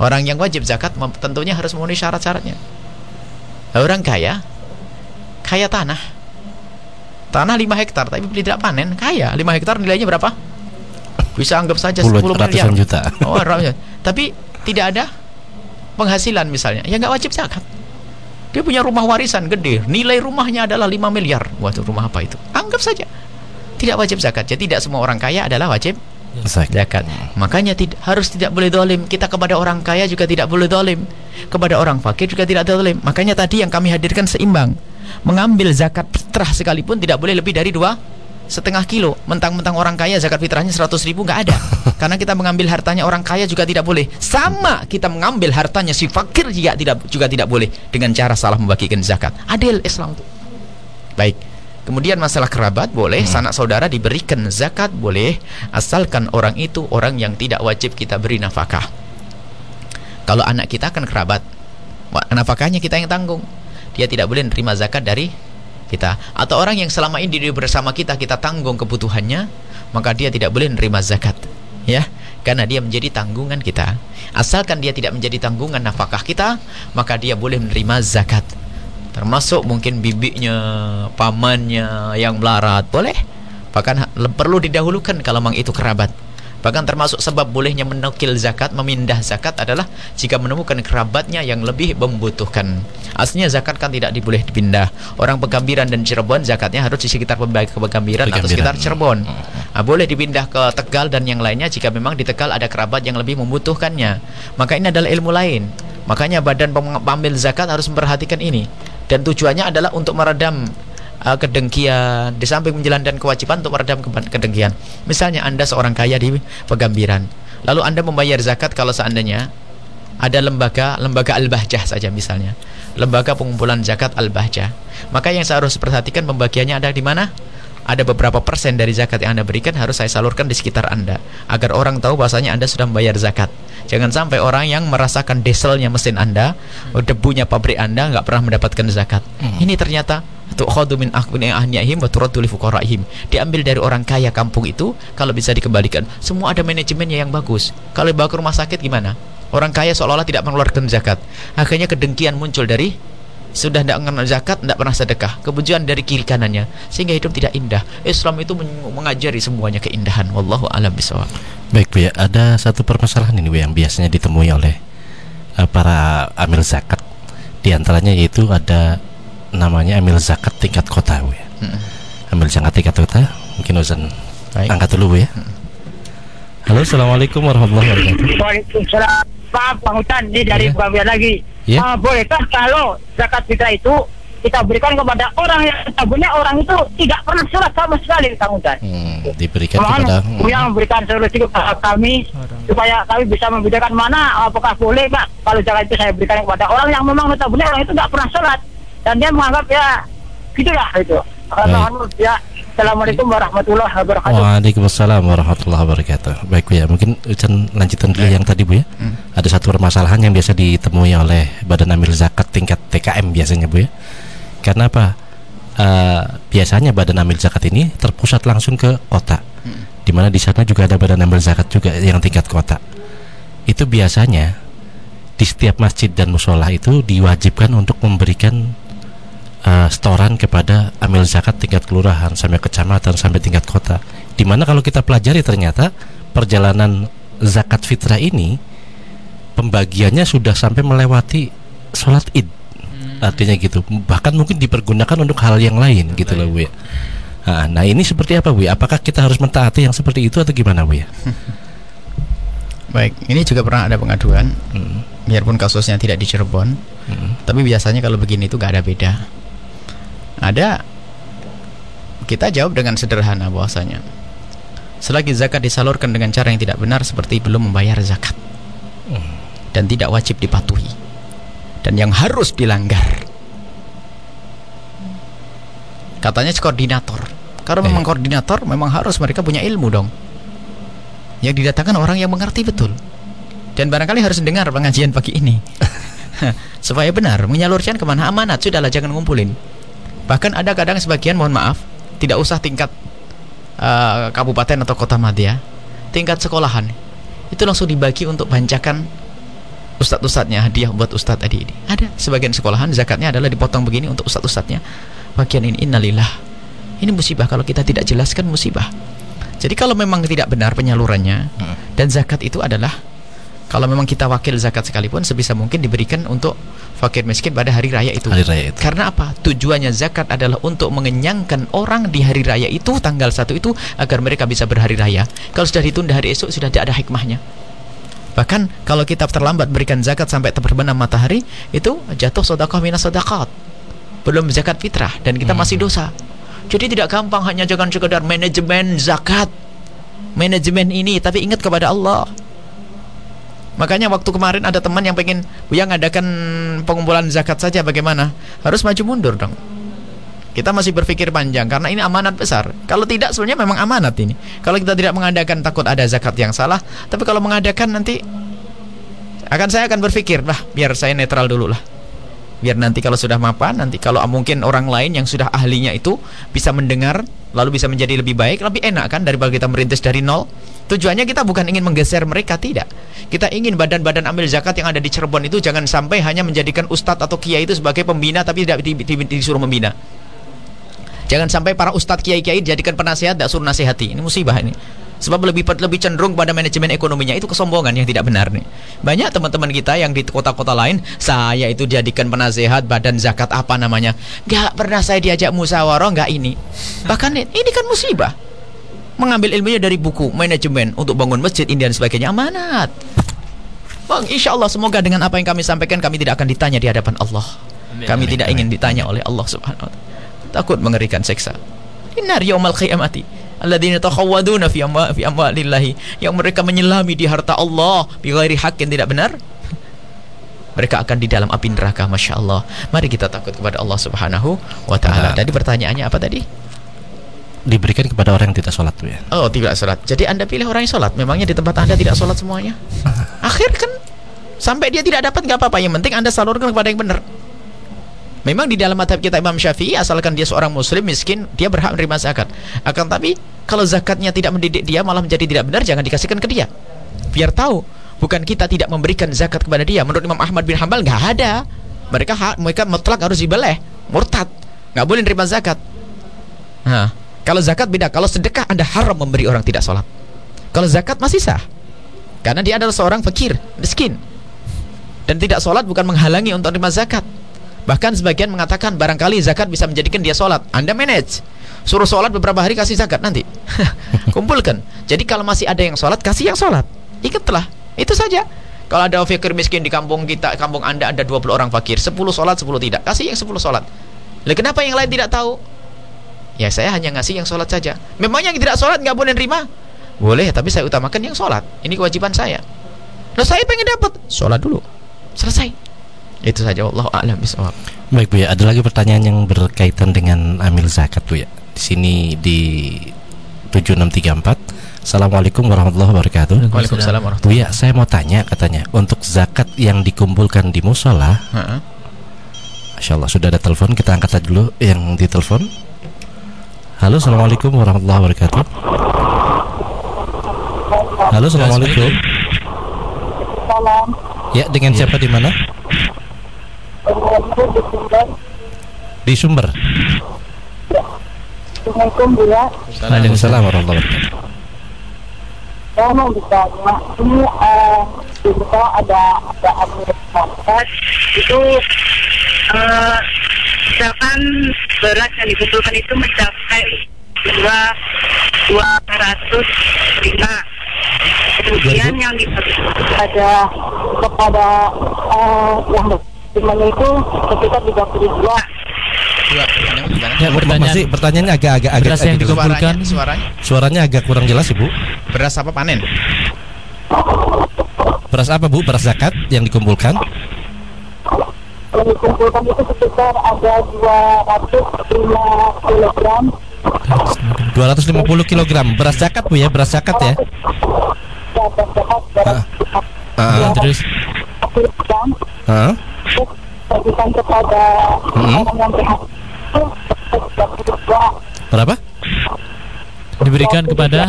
orang yang wajib zakat tentunya harus memenuhi syarat-syaratnya orang kaya kaya tanah tanah 5 hektar tapi tidak panen kaya 5 hektar nilainya berapa bisa anggap saja 10 Puluh miliar juta. Oh, ratusan. tapi tidak ada penghasilan misalnya, ya nggak wajib zakat. Dia punya rumah warisan gede, nilai rumahnya adalah 5 miliar. Waduh, rumah apa itu? Anggap saja. Tidak wajib zakat. Jadi tidak semua orang kaya adalah wajib Zakat. zakat. Makanya tidak harus tidak boleh dolim. Kita kepada orang kaya juga tidak boleh dolim. Kepada orang fakir juga tidak dolim. Makanya tadi yang kami hadirkan seimbang. Mengambil zakat fitrah sekalipun tidak boleh lebih dari dua setengah kilo. Mentang-mentang orang kaya zakat fitrahnya 100 ribu nggak ada. (laughs) Karena kita mengambil hartanya orang kaya juga tidak boleh. Sama kita mengambil hartanya si fakir juga tidak juga tidak boleh dengan cara salah membagikan zakat. Adil Islam itu. Baik. Kemudian masalah kerabat boleh, sanak saudara diberikan zakat boleh, asalkan orang itu orang yang tidak wajib kita beri nafkah. Kalau anak kita kan kerabat, nafkahnya kita yang tanggung. Dia tidak boleh nerima zakat dari kita. Atau orang yang selama ini dia bersama kita kita tanggung kebutuhannya, maka dia tidak boleh nerima zakat. Ya, karena dia menjadi tanggungan kita. Asalkan dia tidak menjadi tanggungan nafkah kita, maka dia boleh menerima zakat termasuk mungkin bibinya, pamannya yang melarat, boleh. Bahkan perlu didahulukan kalau memang itu kerabat. Bahkan termasuk sebab bolehnya menukil zakat, memindah zakat adalah jika menemukan kerabatnya yang lebih membutuhkan. Aslinya zakat kan tidak diboleh dipindah. Orang Pegambiran dan Cirebon zakatnya harus di sekitar Pemba- Pegambiran atau Pegambiran. sekitar Cirebon. Ah, boleh dipindah ke Tegal dan yang lainnya jika memang di Tegal ada kerabat yang lebih membutuhkannya. Maka ini adalah ilmu lain. Makanya badan pengambil zakat harus memperhatikan ini. Dan tujuannya adalah untuk meredam uh, kedengkian, di samping menjalankan kewajiban untuk meredam ke- kedengkian. Misalnya Anda seorang kaya di Pegambiran, lalu Anda membayar zakat kalau seandainya ada lembaga lembaga al-bahjah saja misalnya. Lembaga pengumpulan zakat al-bahjah. Maka yang saya harus perhatikan pembagiannya ada di mana? Ada beberapa persen dari zakat yang Anda berikan harus saya salurkan di sekitar Anda agar orang tahu bahwasanya Anda sudah membayar zakat. Jangan sampai orang yang merasakan dieselnya mesin Anda, debunya pabrik Anda nggak pernah mendapatkan zakat. Ini ternyata tu'khadhu min aghniyahim wa turaddu li fuqaraihim. Diambil dari orang kaya kampung itu kalau bisa dikembalikan. Semua ada manajemennya yang bagus. Kalau dibawa ke rumah sakit gimana? Orang kaya seolah-olah tidak mengeluarkan zakat. Akhirnya kedengkian muncul dari sudah tidak mengenal zakat, tidak pernah sedekah, kebencian dari kiri kanannya, sehingga hidup tidak indah. Islam itu men- mengajari semuanya keindahan. Wallahu a'lam bishawab. Baik Bu ya, ada satu permasalahan ini Bu yang biasanya ditemui oleh eh, para amil zakat. Di antaranya yaitu ada namanya amil zakat tingkat kota Bu ya. Amil zakat tingkat kota, mungkin Uzan Baik. angkat dulu Bu ya. Halo, Assalamualaikum warahmatullahi wabarakatuh. Waalaikumsalam. Maaf Bang Hutan, ini dari. Pegambiran lagi. Iya. Ah, bolehkah kalau zakat fitrah itu kita berikan kepada orang yang tabunnya orang itu tidak pernah sholat sama sekali Bang Hutan. Hmm, diberikan Mohon kepada yang memberikan solusi kepada kami supaya kami bisa membedakan mana apakah boleh Pak kalau zakat itu saya berikan kepada orang yang memang notabene orang itu nggak pernah sholat dan dia menganggap ya gitulah itu. Karena ya Assalamualaikum warahmatullahi wabarakatuh. Waalaikumsalam warahmatullahi wabarakatuh. Baik Bu ya, mungkin Ucan lanjutan dulu yang tadi Bu ya. Ada satu permasalahan yang biasa ditemui oleh Badan Amil Zakat tingkat TKM biasanya Bu ya. Karena apa? Eh, biasanya Badan Amil Zakat ini terpusat langsung ke kota. Di mana di sana juga ada Badan Amil Zakat juga yang tingkat kota. Itu biasanya di setiap masjid dan musola itu diwajibkan untuk memberikan eh, setoran kepada amil zakat tingkat kelurahan sampai kecamatan sampai tingkat kota. Di mana kalau kita pelajari ternyata perjalanan zakat fitrah ini pembagiannya sudah sampai melewati sholat id. Artinya gitu. Bahkan mungkin dipergunakan untuk hal yang lain gitu loh Bu ya. Nah, nah ini seperti apa Bu ya? Apakah kita harus mentaati yang seperti itu atau gimana Bu ya? (laughs) Baik, ini juga pernah ada pengaduan, Hmm. biarpun kasusnya tidak di Cirebon, Hmm. tapi biasanya kalau begini itu nggak ada beda. Ada, kita jawab dengan sederhana bahwasanya Selagi zakat disalurkan dengan cara yang tidak benar seperti belum membayar zakat. Dan tidak wajib dipatuhi. Dan yang harus dilanggar. Katanya koordinator. Kalau memang koordinator memang harus mereka punya ilmu dong. Yang didatangkan orang yang mengerti betul. Dan barangkali harus dengar pengajian pagi ini. (laughs) Supaya benar menyalurkan ke mana amanat sudahlah jangan ngumpulin. Bahkan ada kadang sebagian mohon maaf tidak usah tingkat uh, kabupaten atau kota madya, tingkat sekolahan itu langsung dibagi untuk bancakan ustadz-ustadznya hadiah buat ustadz tadi ini. Ada sebagian sekolahan zakatnya adalah dipotong begini untuk ustadz-ustadznya. Bagian ini innalillah. Ini musibah kalau kita tidak jelaskan musibah. Jadi kalau memang tidak benar penyalurannya dan zakat itu adalah kalau memang kita wakil zakat sekalipun sebisa mungkin diberikan untuk fakir miskin pada hari raya itu. Hari raya itu. Karena apa? Tujuannya zakat adalah untuk mengenyangkan orang di hari raya itu tanggal satu itu agar mereka bisa berhari raya. Kalau sudah ditunda hari esok sudah tidak ada hikmahnya. Bahkan kalau kita terlambat berikan zakat sampai terbenam matahari itu jatuh sedekah minas sedekah. Belum zakat fitrah dan kita masih dosa. Jadi tidak gampang hanya jangan sekedar manajemen zakat. Manajemen ini tapi ingat kepada Allah. Makanya waktu kemarin ada teman yang pengen Buya ngadakan pengumpulan zakat saja bagaimana? Harus maju mundur dong. Kita masih berpikir panjang karena ini amanat besar. Kalau tidak sebenarnya memang amanat ini. Kalau kita tidak mengadakan takut ada zakat yang salah, tapi kalau mengadakan nanti akan saya akan berpikir, lah biar saya netral dulu lah. Biar nanti kalau sudah mapan, nanti kalau mungkin orang lain yang sudah ahlinya itu bisa mendengar lalu bisa menjadi lebih baik, lebih enak kan daripada kita merintis dari nol. Tujuannya kita bukan ingin menggeser mereka, tidak. Kita ingin badan-badan ambil zakat yang ada di Cirebon itu jangan sampai hanya menjadikan ustadz atau kiai itu sebagai pembina tapi tidak di- di- disuruh membina. Jangan sampai para ustadz kiai-kiai dijadikan penasihat tidak suruh nasihati. Ini musibah ini. Sebab lebih lebih cenderung pada manajemen ekonominya itu kesombongan yang tidak benar nih. Banyak teman-teman kita yang di kota-kota lain, saya itu dijadikan penasehat badan zakat apa namanya? Gak pernah saya diajak musyawarah, nggak ini. Bahkan ini kan musibah. Mengambil ilmunya dari buku manajemen untuk bangun masjid ini dan sebagainya amanat. Bang, insya Allah semoga dengan apa yang kami sampaikan kami tidak akan ditanya di hadapan Allah. Kami tidak ingin ditanya oleh Allah Subhanahu wa taala. Takut mengerikan seksa. Innar yaumal qiyamati alladzina takhawwaduna fi amwa fi amwalillahi yang mereka menyelami di harta Allah bighairi haqqin tidak benar. Mereka akan di dalam api neraka, masya Allah. Mari kita takut kepada Allah Subhanahu wa taala. Tadi pertanyaannya apa tadi? Diberikan kepada orang yang tidak sholat tuh ya. Oh, tidak sholat. Jadi Anda pilih orang yang sholat. Memangnya di tempat Anda tidak sholat semuanya? (laughs) Akhir kan sampai dia tidak dapat nggak apa-apa. Yang penting Anda salurkan kepada yang benar. Memang di dalam madhab kita Imam Syafi'i asalkan dia seorang muslim miskin dia berhak menerima zakat. Akan tapi kalau zakatnya tidak mendidik dia malah menjadi tidak benar jangan dikasihkan ke dia. Biar tahu bukan kita tidak memberikan zakat kepada dia. Menurut Imam Ahmad bin Hambal nggak ada. Mereka hak mereka mutlak harus dibeleh, murtad. nggak boleh menerima zakat. Nah, kalau zakat beda. Kalau sedekah Anda haram memberi orang tidak sholat. Kalau zakat masih sah. Karena dia adalah seorang fakir, miskin. Dan tidak sholat bukan menghalangi untuk menerima zakat. Bahkan sebagian mengatakan barangkali zakat bisa menjadikan dia sholat. Anda manage. Suruh sholat beberapa hari kasih zakat nanti. (laughs) Kumpulkan. Jadi kalau masih ada yang sholat, kasih yang sholat. Ingatlah. Itu saja. Kalau ada fakir miskin di kampung kita, kampung Anda ada 20 orang fakir. 10 sholat, 10 tidak. Kasih yang 10 sholat. Lah kenapa yang lain tidak tahu? Ya saya hanya ngasih yang sholat saja. Memangnya yang tidak sholat nggak boleh nerima? Boleh, tapi saya utamakan yang sholat. Ini kewajiban saya. Loh saya pengen dapat. Sholat dulu. Selesai. Itu saja Allah a'lam bisawab. Baik Bu ya, ada lagi pertanyaan yang berkaitan dengan amil zakat Bu ya. Di sini di 7634. Assalamualaikum warahmatullahi wabarakatuh. Waalaikumsalam Bu warahmatullahi ya, saya mau tanya katanya, untuk zakat yang dikumpulkan di musola, Heeh. Masya Allah sudah ada telepon, kita angkat aja dulu yang ditelepon. Halo, assalamualaikum warahmatullahi wabarakatuh. Halo, assalamualaikum. Salam. Ya, dengan siapa di mana? Di Sumber. Assalamualaikum ya. Waalaikumsalam warahmatullahi wabarakatuh. Saya mau bertanya, ini eh, di ada ada administrator itu eh, misalkan beras yang dibutuhkan itu mencapai dua dua ratus lima. Kemudian yang di ada kepada eh, yang berteman itu sekitar tiga puluh dua. Dua pertanyaan gimana? Ya, Pertanyaan- masih pertanyaannya agak-agak agak, Beras yang agak- dikumpulkan. Suaranya, suaranya suaranya agak kurang jelas Ibu. beras apa panen? Beras apa Bu? Beras zakat yang dikumpulkan? Kalau dikumpulkan itu sekitar ada 205 kilogram 250 kg beras zakat Bu ya, beras zakat ya. dan sehat Ah. Ah, Ya, terus kilogram ah. Bagikan kepada Hmm. orang yang 32 Berapa? diberikan kepada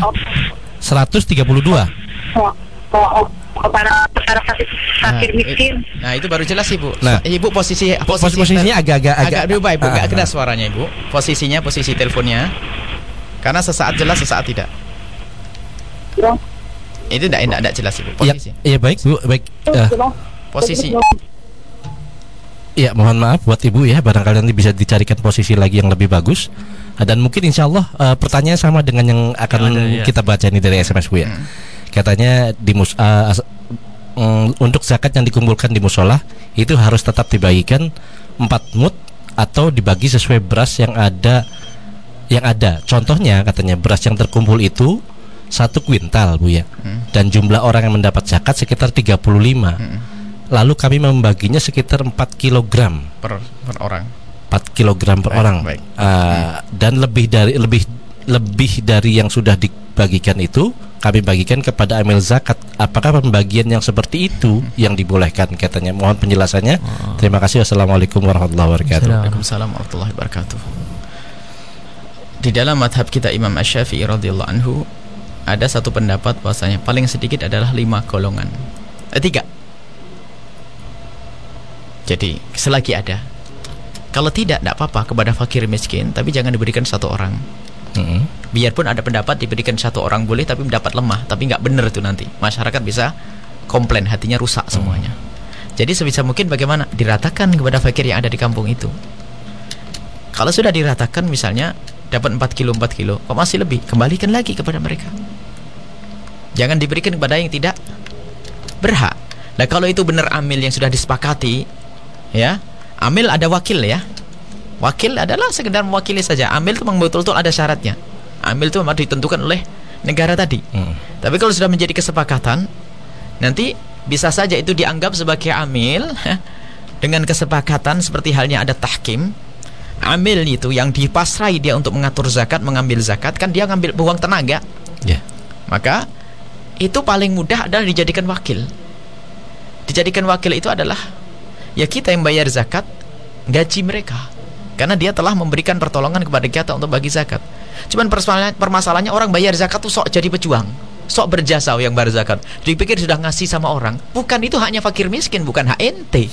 132. kepada fakir fakir Nah, miskin Nah, itu baru jelas Ibu. Nah. Ibu posisi Pos- posisinya agak-agak agak berubah Ibu, Ah, agak ah, keras ah. suaranya Ibu. Posisinya posisi teleponnya. Karena sesaat jelas, sesaat tidak. ya Itu tidak tidak tidak jelas Ibu. Iya, Posisi. iya baik Bu, baik. Eh, Posisi. Iya, mohon maaf buat Ibu ya, barangkali nanti bisa dicarikan posisi lagi yang lebih bagus. Dan mungkin insya Allah eh, pertanyaan sama dengan yang akan Yang ada, iya. kita baca ini dari SMS Bu ya. Hmm. Katanya di mus as- mm, untuk zakat yang dikumpulkan di musola itu harus tetap dibagikan 4 mut atau dibagi sesuai beras yang ada yang ada. Contohnya katanya beras yang terkumpul itu satu kuintal Bu ya. Hmm. Dan jumlah orang yang mendapat zakat sekitar 35. Hmm. Lalu kami membaginya sekitar 4 kilogram Per, per orang. 4 kilogram per Baik, orang baik. Uh, dan lebih dari lebih lebih dari yang sudah dibagikan itu kami bagikan kepada amil zakat apakah pembagian yang seperti itu yang dibolehkan katanya mohon penjelasannya terima kasih wassalamualaikum warahmatullahi wabarakatuh Salam. Waalaikumsalam warahmatullahi wabarakatuh. Di dalam madhab kita Imam Ash-Syafi'i radhiyallahu anhu ada satu pendapat bahwasanya paling sedikit adalah lima golongan. Eh, tiga. Jadi selagi ada. Kalau tidak, tidak apa-apa kepada fakir miskin, tapi jangan diberikan satu orang. Mm-mm. Biarpun ada pendapat diberikan satu orang boleh, tapi mendapat lemah, tapi nggak benar itu nanti. Masyarakat bisa komplain, hatinya rusak semuanya. Jadi sebisa mungkin bagaimana diratakan kepada fakir yang ada di kampung itu. Kalau sudah diratakan misalnya dapat 4 kilo 4 kilo, kok masih lebih, kembalikan lagi kepada mereka. Jangan diberikan kepada yang tidak berhak. Nah kalau itu benar amil yang sudah disepakati, ya amil ada wakil ya. Wakil adalah sekedar mewakili saja. Amil itu memang betul-betul ada syaratnya. Amil itu memang ditentukan oleh negara tadi. Mm. Tapi kalau sudah menjadi kesepakatan, nanti bisa saja itu dianggap sebagai amil dengan kesepakatan seperti halnya ada tahkim. Amil itu yang dipasrai dia untuk mengatur zakat, mengambil zakat kan dia ngambil uang tenaga. Ya. Maka itu paling mudah adalah dijadikan wakil. Dijadikan wakil itu adalah ya kita yang bayar zakat, gaji mereka. Karena dia telah memberikan pertolongan kepada kita untuk bagi zakat. Cuman permasalahannya, permasalahannya orang bayar zakat tuh sok jadi pejuang. Sok berjasa yang bayar zakat. Dipikir sudah ngasih sama orang. Bukan itu haknya fakir miskin, bukan hak (laughs) ente.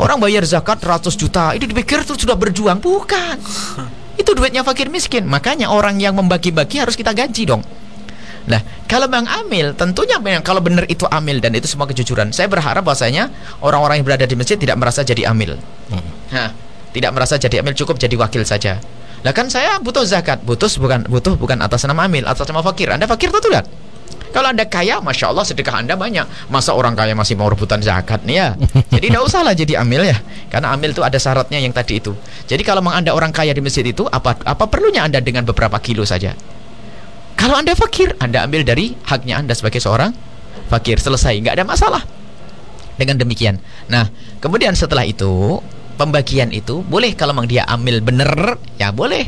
Orang bayar zakat 100 juta, itu dipikir itu sudah berjuang. Bukan. Itu duitnya fakir miskin. Makanya orang yang membagi-bagi harus kita gaji dong. Nah, kalau Bang Amil, tentunya kalau benar itu Amil dan itu semua kejujuran. Saya berharap bahwasanya orang-orang yang berada di masjid tidak merasa jadi Amil. Nah, tidak merasa jadi Amil cukup jadi wakil saja. Lah kan saya butuh zakat, butuh bukan butuh bukan atas nama Amil, atas nama fakir. Anda fakir tentu kan? Kalau anda kaya, masya Allah sedekah anda banyak. Masa orang kaya masih mau rebutan zakat nih ya? (laughs) Jadi tidak usahlah jadi amil ya, karena amil itu ada syaratnya yang tadi itu. Jadi kalau memang anda orang kaya di masjid itu, apa apa perlunya anda dengan beberapa kilo saja? Kalau anda fakir, anda ambil dari haknya anda sebagai seorang fakir selesai, nggak ada masalah. Dengan demikian, nah kemudian setelah itu pembagian itu boleh kalau memang dia ambil bener, ya boleh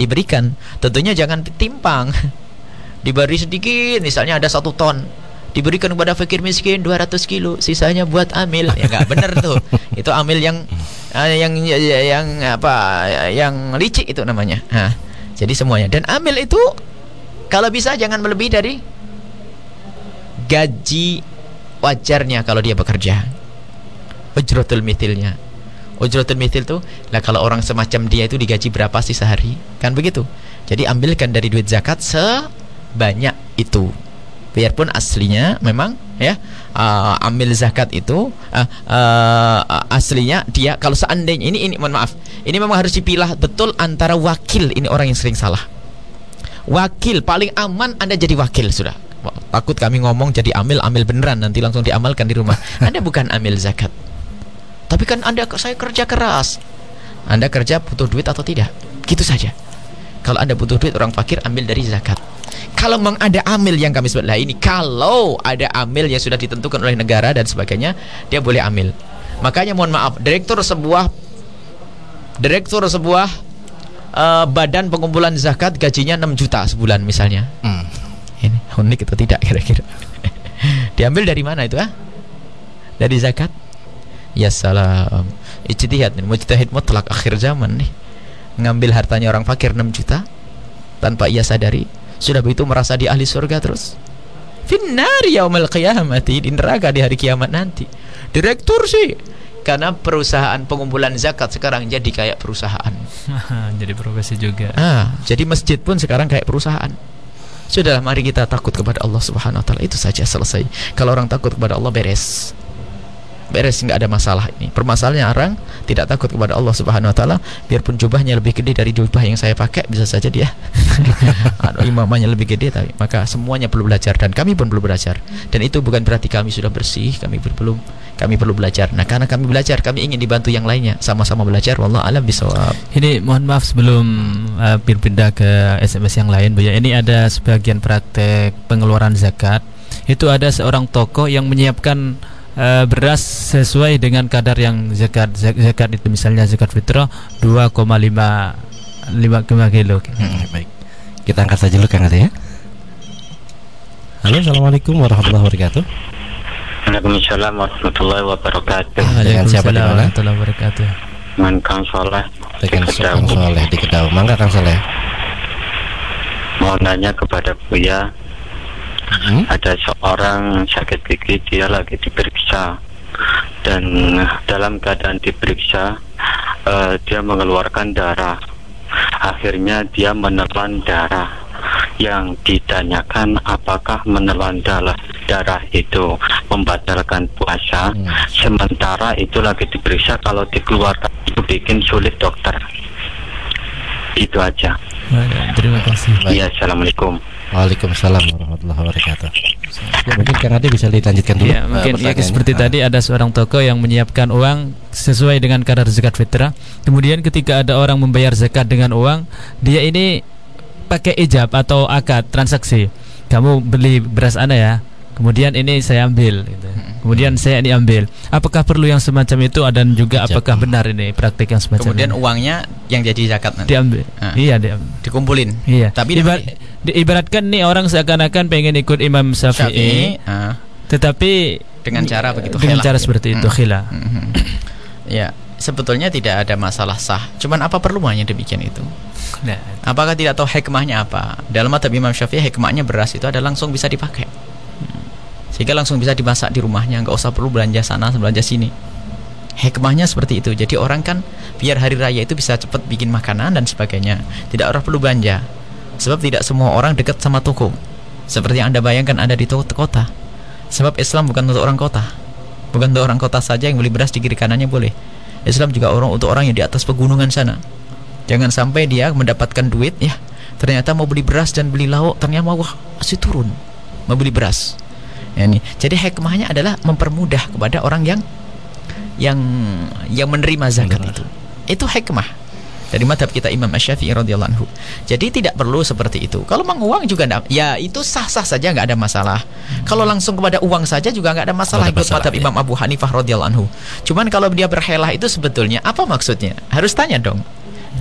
diberikan. Tentunya jangan timpang. (laughs) Diberi sedikit, misalnya ada satu ton, diberikan kepada fakir miskin 200 kilo, sisanya buat amil. Ya nggak bener tuh. (laughs) Itu amil yang eh, yang yang apa? Yang licik itu namanya. Nah, jadi semuanya. Dan amil itu kalau bisa jangan melebihi dari gaji wajarnya kalau dia bekerja. Ujratul mithilnya. Ujratul mithil tuh lah kalau orang semacam dia itu digaji berapa sih sehari? Kan begitu. Jadi ambilkan dari duit zakat sebanyak itu. Biarpun aslinya memang ya uh, ambil zakat itu uh, uh, aslinya dia kalau seandainya ini ini mohon maaf ini memang harus dipilah betul antara wakil ini orang yang sering salah wakil paling aman anda jadi wakil sudah takut kami ngomong jadi amil amil beneran nanti langsung diamalkan di rumah (laughs) anda bukan amil zakat tapi kan anda saya kerja keras Anda kerja butuh duit atau tidak? Gitu saja. Kalau Anda butuh duit orang fakir ambil dari zakat. Kalau memang ada amil yang kami sebut lah ini, kalau ada amil yang sudah ditentukan oleh negara dan sebagainya, dia boleh amil. Makanya mohon maaf, direktur sebuah direktur sebuah eh, badan pengumpulan zakat gajinya 6 juta sebulan misalnya. Hmm. Ini unik atau tidak kira-kira? (laughs) Diambil dari mana itu ah? Dari zakat? Ya salam. Ijtihad nih, mujtahid mutlak akhir zaman nih. Ngambil hartanya orang fakir 6 juta tanpa ia sadari. Sudah begitu merasa di ahli surga terus. Finnar yaumil qiyamati di neraka di hari kiamat nanti. Direktur sih karena perusahaan pengumpulan zakat sekarang jadi kayak perusahaan. (laughs) Jadi profesi juga. Ah, jadi masjid pun sekarang kayak perusahaan. Sudahlah mari kita takut kepada Allah Subhanahu wa taala. Itu saja selesai. Kalau orang takut kepada Allah beres. Beres nggak ada masalah ini. Permasalahannya orang tidak takut kepada Allah Subhanahu wa taala, biarpun jubahnya lebih gede dari jubah yang saya pakai bisa saja dia (laughs) Aduh, imamahnya lebih gede tapi maka semuanya perlu belajar dan kami pun perlu belajar. Dan itu bukan berarti kami sudah bersih, kami belum kami perlu belajar. Nah, karena kami belajar, kami ingin dibantu yang lainnya. Sama-sama belajar. Wallah alam bisawab. Ini mohon maaf sebelum uh, berpindah ke SMS yang lain Bu ya. Ini ada sebagian praktek pengeluaran zakat. Itu ada seorang tokoh yang menyiapkan uh, beras sesuai dengan kadar yang zakat zak- zakat itu misalnya zakat fitrah 2,5 5 kilo. Hmm, baik. Kita angkat saja dulu Kang Ade ya. Halo, assalamualaikum warahmatullahi wabarakatuh. Waalaikumsalam warahmatullahi wabarakatuh. Dengan siapa di mana? warahmatullahi wabarakatuh. Dengan Kang Soleh. Dengan Kang. Soleh di Kedau. Mangga Kang Soleh. Mau nanya kepada Buya, Hmm? ada seorang sakit gigi dia lagi diperiksa dan dalam keadaan diperiksa eh, dia mengeluarkan darah. Akhirnya dia menelan darah. Yang ditanyakan apakah menelan darah darah itu membatalkan puasa Hmm. sementara itu lagi diperiksa kalau dikeluarkan itu bikin sulit dokter itu aja Baik, Terima kasih. Iya assalamualaikum Waalaikumsalam warahmatullahi wabarakatuh. Ya, mungkin Kang Ade bisa dilanjutkan dulu. Ya, eh, mungkin ya seperti Ah. tadi ada seorang toko yang menyiapkan uang sesuai dengan kadar zakat fitrah. Kemudian ketika ada orang membayar zakat dengan uang, dia ini pakai ijab atau akad transaksi. Kamu beli beras Anda ya. Kemudian ini saya ambil gitu. Kemudian saya ini ambil. Apakah perlu yang semacam itu dan juga apakah benar ini praktik yang semacam Kemudian ini? uangnya yang jadi zakat nanti diambil. Ah. Iya, diambil. dikumpulin. Iya. Tapi Ibar- diibaratkan nih orang seakan-akan pengen ikut Imam Syafi'i, Syafi'i ah, tetapi dengan cara begitu dengan khilaf cara gitu. seperti itu Hmm. khilaf. Mhm. Ya, sebetulnya tidak ada masalah sah. Cuman apa perluannya demikian itu? Nah, Apakah tidak tahu hikmahnya apa? Dalam mata Imam Syafi'i hikmahnya beras itu ada langsung bisa dipakai. Sehingga langsung bisa dimasak di rumahnya, nggak usah perlu belanja sana, belanja sini. Hikmahnya seperti itu. Jadi orang kan biar hari raya itu bisa cepat bikin makanan dan sebagainya. Tidak orang perlu belanja. Sebab tidak semua orang dekat sama toko. Seperti yang Anda bayangkan ada di to- kota. Sebab Islam bukan untuk orang kota. Bukan untuk orang kota saja yang beli beras di kiri kanannya boleh. Islam juga orang untuk orang yang di atas pegunungan sana. Jangan sampai dia mendapatkan duit ya. Ternyata mau beli beras dan beli lauk ternyata mau wah, masih turun. Mau beli beras. Ya, ini. Jadi hikmahnya adalah mempermudah kepada orang yang yang yang menerima zakat Benar. itu. Itu hikmah dari madhab kita Imam Syafi'i radhiyallahu anhu. Jadi tidak perlu seperti itu. Kalau memang uang juga enggak, ya itu sah-sah saja nggak ada masalah. Kalau langsung kepada uang saja juga nggak ada masalah ada ikut masalah, madhab ya. Imam Abu Hanifah radhiyallahu anhu. Cuman kalau dia berhelah itu sebetulnya apa maksudnya? Harus tanya dong.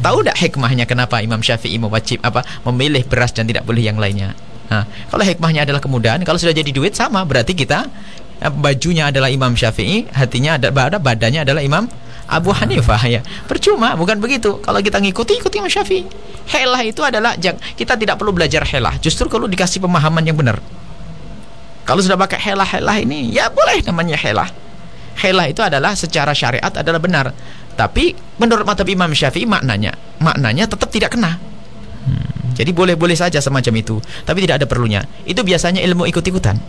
Tahu tidak hikmahnya kenapa Imam Syafi'i mewajib apa memilih beras dan tidak boleh yang lainnya? Nah, kalau hikmahnya adalah kemudahan, kalau sudah jadi duit sama berarti kita eh, bajunya adalah Imam Syafi'i, hatinya ada ada badannya adalah Imam Abu Hanifah ya. Percuma, bukan begitu. Kalau kita ngikuti ikuti Imam Syafi'i. Helah itu adalah kita tidak perlu belajar helah. Justru kalau dikasih pemahaman yang benar. Kalau sudah pakai helah-helah ini, ya boleh namanya helah. Helah itu adalah secara syariat adalah benar. Tapi menurut mata Imam Syafi'i maknanya, maknanya tetap tidak kena. Jadi boleh-boleh saja semacam itu, tapi tidak ada perlunya. Itu biasanya ilmu ikut-ikutan.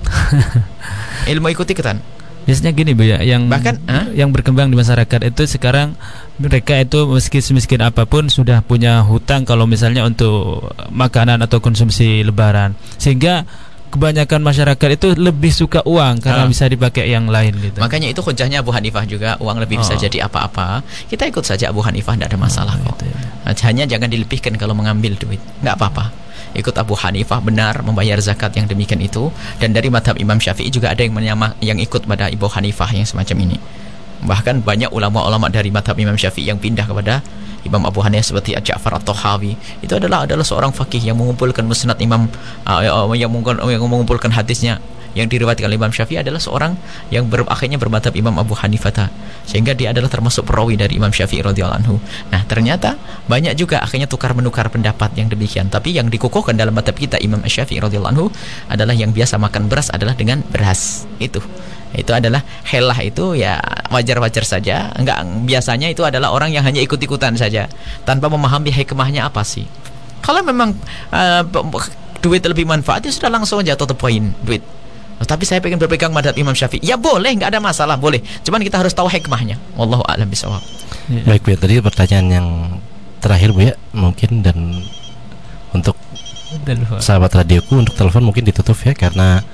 (laughs) ilmu ikut-ikutan. biasanya gini Bu ya, yang Bahkan, yang berkembang di masyarakat itu sekarang mereka itu meski semiskin apa pun sudah punya hutang kalau misalnya untuk makanan atau konsumsi lebaran. Sehingga kebanyakan masyarakat itu lebih suka uang karena Ah. bisa dipakai yang lain gitu. Makanya itu hujahnya Abu Hanifah juga uang lebih bisa Oh. jadi apa-apa. Kita ikut saja Abu Hanifah tidak ada masalah kok. gitu ya. Nah, Hanya jangan dilebihkan kalau mengambil duit. nggak apa-apa. Ikut Abu Hanifah benar membayar zakat yang demikian itu dan dari madhab Imam Syafi'i juga ada yang menyama yang ikut pada Ibu Hanifah yang semacam ini. Bahkan banyak ulama-ulama dari madhab Imam Syafi'i yang pindah kepada Imam Abu Hanifah seperti Ja'far atau Hawi itu adalah adalah seorang fakih yang mengumpulkan musnad Imam uh, yang mengumpulkan, hadisnya yang diriwayatkan Imam Syafi'i adalah seorang yang ber, akhirnya bermadhab Imam Abu Hanifah sehingga dia adalah termasuk perawi dari Imam Syafi'i radhiyallahu anhu. Nah, ternyata banyak juga akhirnya tukar menukar pendapat yang demikian. Tapi yang dikukuhkan dalam madhab kita Imam Syafi'i radhiyallahu anhu adalah yang biasa makan beras adalah dengan beras. Itu. Itu adalah helah itu ya wajar-wajar saja. Enggak biasanya itu adalah orang yang hanya ikut-ikutan saja tanpa memahami hikmahnya apa sih. Kalau memang uh, duit lebih manfaat ya sudah langsung aja to the point duit. Oh, tapi saya pengen berpegang madhab Imam Syafi'i. Ya boleh, nggak ada masalah, boleh. Cuman kita harus tahu hikmahnya. Wallahu a'lam bishawab. Iya. Baik Bu, ya, tadi pertanyaan yang terakhir Bu ya, mungkin dan untuk sahabat radioku untuk telepon mungkin ditutup ya karena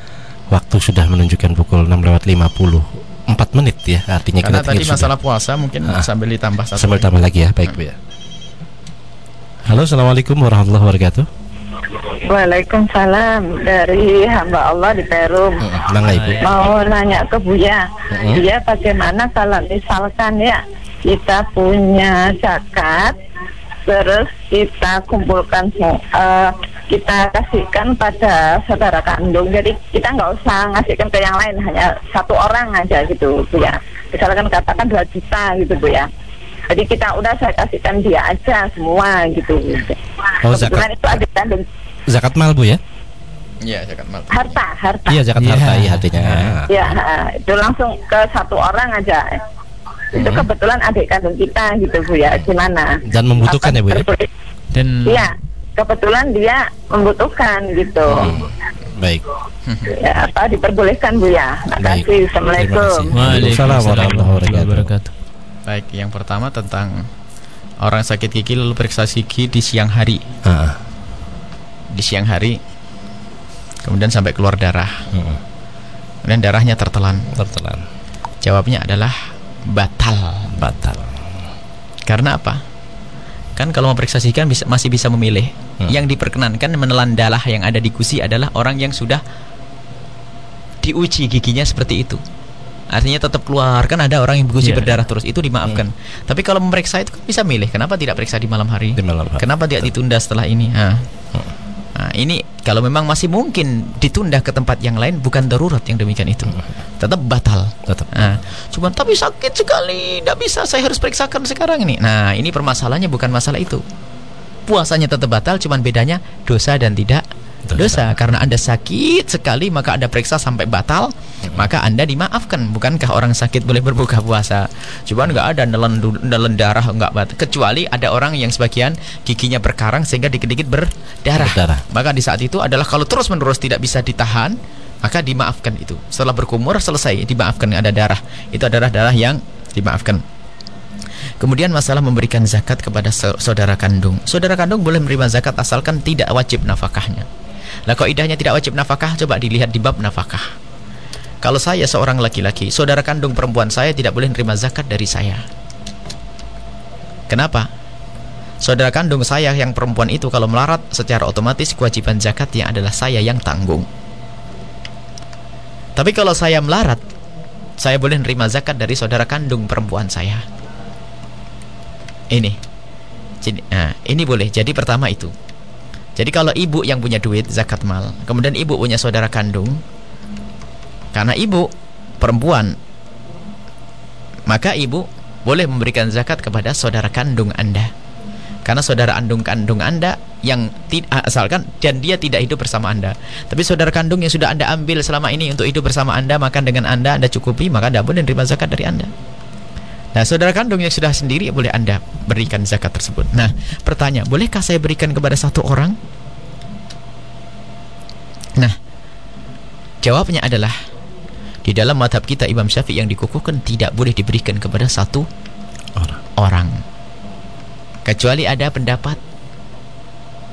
waktu sudah menunjukkan pukul 6 lewat 50 4 menit ya artinya Karena kita tadi masalah puasa mungkin Ah. sambil ditambah sudah. satu. sambil tambah lagi ya baik Bu ya Halo Assalamualaikum warahmatullahi wabarakatuh Waalaikumsalam dari hamba Allah di Perum. Mangga Ibu Mau nanya ke Buya, Mm-mm. Buya bagaimana kalau misalkan ya kita punya zakat, terus kita kumpulkan eh, kita kasihkan pada saudara kandung. Jadi kita nggak usah ngasihkan ke yang lain, hanya satu orang aja gitu, Bu ya. Misalkan katakan 2 juta gitu, Bu ya. Jadi kita udah saya kasihkan dia aja semua gitu. Oh, Kebetulan zakat. itu adik kandung zakat mal Bu ya Iya, zakat mal. harta, harta. Iya zakat Iya. harta iya artinya Ya, ha, itu langsung ke satu orang aja. Itu Hmm. kebetulan adik kandung kita gitu Bu ya, gimana? dan membutuhkan ya Bu ya Apa- Dan Iya, kebetulan dia membutuhkan gitu. Hmm, baik Ya, apa diperbolehkan Bu ya. Terima Baik. kasih. Assalamualaikum. Waalaikumsalam warahmatullahi wabarakatuh. Baik, yang pertama tentang orang sakit gigi lalu periksa gigi di siang hari. Ah, Di siang hari kemudian sampai keluar darah. mm, Kemudian darahnya tertelan. tertelan Jawabnya adalah batal. batal Karena apa? Kan kalau mau periksa gigi kan bisa, masih bisa memilih. Hmm. Yang diperkenankan menelan darah yang ada di gusi adalah orang yang sudah diuji giginya seperti itu. Artinya tetap keluar kan ada orang yang gusi Iya. berdarah terus itu dimaafkan. Tapi kalau memeriksa itu kan bisa milih. Kenapa tidak periksa di malam hari? di malam hari. Kenapa tidak ditunda setelah ini? Nah, Nah, ini kalau memang masih mungkin ditunda ke tempat yang lain bukan darurat yang demikian itu. Tetap batal. tetap Nah, cuman tapi sakit sekali, tidak bisa saya harus periksakan sekarang ini. Nah, ini permasalahannya bukan masalah itu. Puasanya tetap batal, cuman bedanya dosa dan tidak Dosa. dosa. Karena Anda sakit sekali maka Anda periksa sampai batal, maka Anda dimaafkan. Bukankah orang sakit boleh berbuka puasa? Cuman nggak ada nelen, nelen darah nggak batal. Kecuali ada orang yang sebagian giginya berkarang sehingga dikit-dikit berdarah. Berdarah. Maka di saat itu adalah kalau terus-menerus tidak bisa ditahan, maka dimaafkan itu. Setelah berkumur selesai dimaafkan ada darah. Itu adalah darah yang dimaafkan. Kemudian masalah memberikan zakat kepada sa- saudara kandung. Saudara kandung boleh menerima zakat asalkan tidak wajib nafkahnya. Lah kaidahnya tidak wajib nafkah coba dilihat di bab nafkah. Kalau saya seorang laki-laki, saudara kandung perempuan saya tidak boleh menerima zakat dari saya. Kenapa? Saudara kandung saya yang perempuan itu kalau melarat secara otomatis kewajiban zakatnya adalah saya yang tanggung. Tapi kalau saya melarat, saya boleh menerima zakat dari saudara kandung perempuan saya. Ini. Jadi, nah, ini boleh. Jadi pertama itu. Jadi kalau ibu yang punya duit zakat mal, kemudian ibu punya saudara kandung, karena ibu perempuan, maka ibu boleh memberikan zakat kepada saudara kandung Anda. Karena saudara kandung kandung Anda yang tidak asalkan dan dia tidak hidup bersama Anda. Tapi saudara kandung yang sudah Anda ambil selama ini untuk hidup bersama Anda, makan dengan Anda, Anda cukupi, maka Anda boleh menerima zakat dari Anda. Nah, saudara kandung yang sudah sendiri boleh Anda berikan zakat tersebut. Nah, pertanyaan, bolehkah saya berikan kepada satu orang? Nah, jawabnya adalah di dalam madhab kita Imam Syafi'i yang dikukuhkan tidak boleh diberikan kepada satu Orang. orang. Kecuali ada pendapat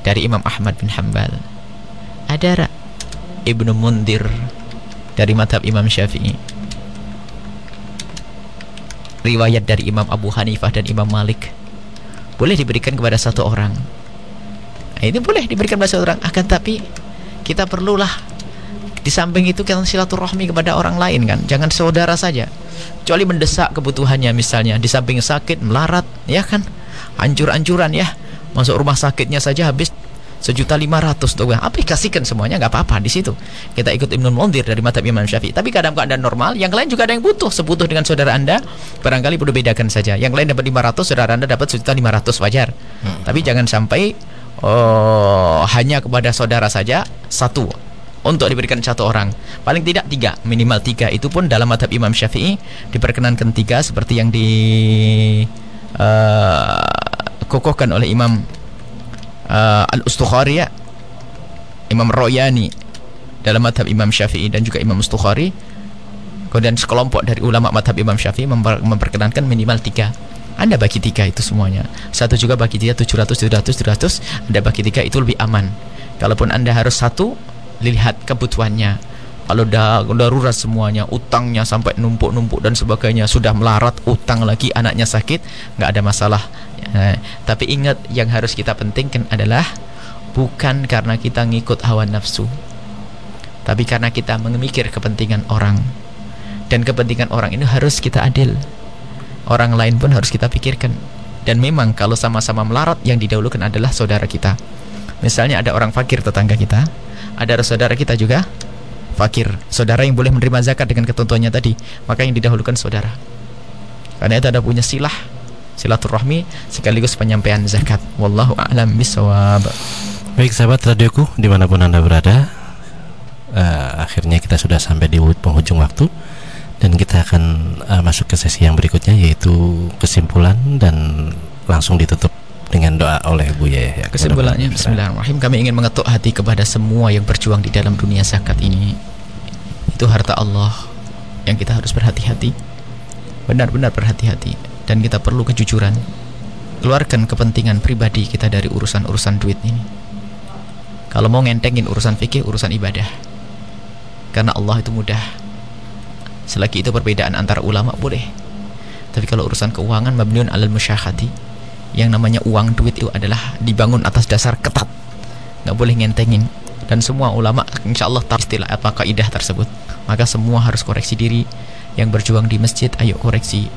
dari Imam Ahmad bin Hambal. Ada Ibnu Mundir dari madhab Imam Syafi'i riwayat dari Imam Abu Hanifah dan Imam Malik boleh diberikan kepada satu orang. Nah, ini boleh diberikan kepada satu orang. Akan tapi kita perlulah di samping itu kita silaturahmi kepada orang lain kan? Jangan saudara saja. Kecuali mendesak kebutuhannya misalnya. Di samping sakit melarat ya kan? Hancur-hancuran ya. Masuk rumah sakitnya saja habis sejuta lima ratus tuh aplikasikan semuanya nggak apa-apa di situ. Kita ikut Ibnu Mundir dari mata Imam Syafi'i. Tapi kadang keadaan normal yang lain juga ada yang butuh. Sebutuh dengan saudara anda barangkali perlu bedakan saja. Yang lain dapat 500 saudara anda dapat sejuta lima ratus wajar. Tapi jangan sampai oh, hanya kepada saudara saja satu. Untuk diberikan satu orang. Paling tidak tiga minimal tiga. Itu pun dalam madhab Imam Syafi'i diperkenankan tiga seperti yang di eh, kokohkan oleh Imam uh, Al-Ustukhari ya. Imam Royani dalam madhab Imam Syafi'i dan juga Imam Ustukhari. Kemudian sekelompok dari ulama madhab Imam Syafi'i memper- memperkenankan minimal tiga. Anda bagi tiga itu semuanya. Satu juga bagi tiga 700 700 700 anda bagi tiga itu lebih aman. Kalaupun anda harus satu lihat kebutuhannya kalau dah darurat semuanya utangnya sampai numpuk-numpuk dan sebagainya sudah melarat utang lagi anaknya sakit nggak ada masalah. Eh, tapi ingat yang harus kita pentingkan adalah bukan karena kita ngikut hawa nafsu tapi karena kita memikir kepentingan orang. Dan kepentingan orang ini harus kita adil. Orang lain pun harus kita pikirkan. Dan memang kalau sama-sama melarat yang didahulukan adalah saudara kita. Misalnya ada orang fakir tetangga kita ada saudara kita juga fakir. Saudara yang boleh menerima zakat dengan ketentuannya tadi maka yang didahulukan saudara. Karena itu ada punya silah silaturahmi sekaligus penyampaian zakat. Wallahu a'lam bisawab Baik sahabat radioku di mana pun anda berada eh, Akhirnya kita sudah sampai di penghujung waktu. Dan kita akan eh, masuk ke sesi yang berikutnya Yaitu kesimpulan dan langsung ditutup dengan doa oleh Buya ya. kesimpulannya Bismillahirrahmanirrahim. Kami ingin mengetuk hati kepada semua yang berjuang di dalam dunia zakat ini. Itu harta Allah yang kita harus berhati-hati. Benar-benar berhati-hati. Dan kita perlu kejujuran. Keluarkan kepentingan pribadi kita dari urusan-urusan duit ini. Kalau mau ngentengin urusan fikih urusan ibadah. Karena Allah itu mudah. Selagi itu perbedaan antara ulama boleh. Tapi kalau urusan keuangan mabniun alal musyahati yang namanya uang duit itu adalah dibangun atas dasar ketat. Nggak boleh ngentengin. Dan semua ulama insya Allah tahu istilah apa kaidah tersebut. Maka semua harus koreksi diri. Yang berjuang di masjid ayo koreksi.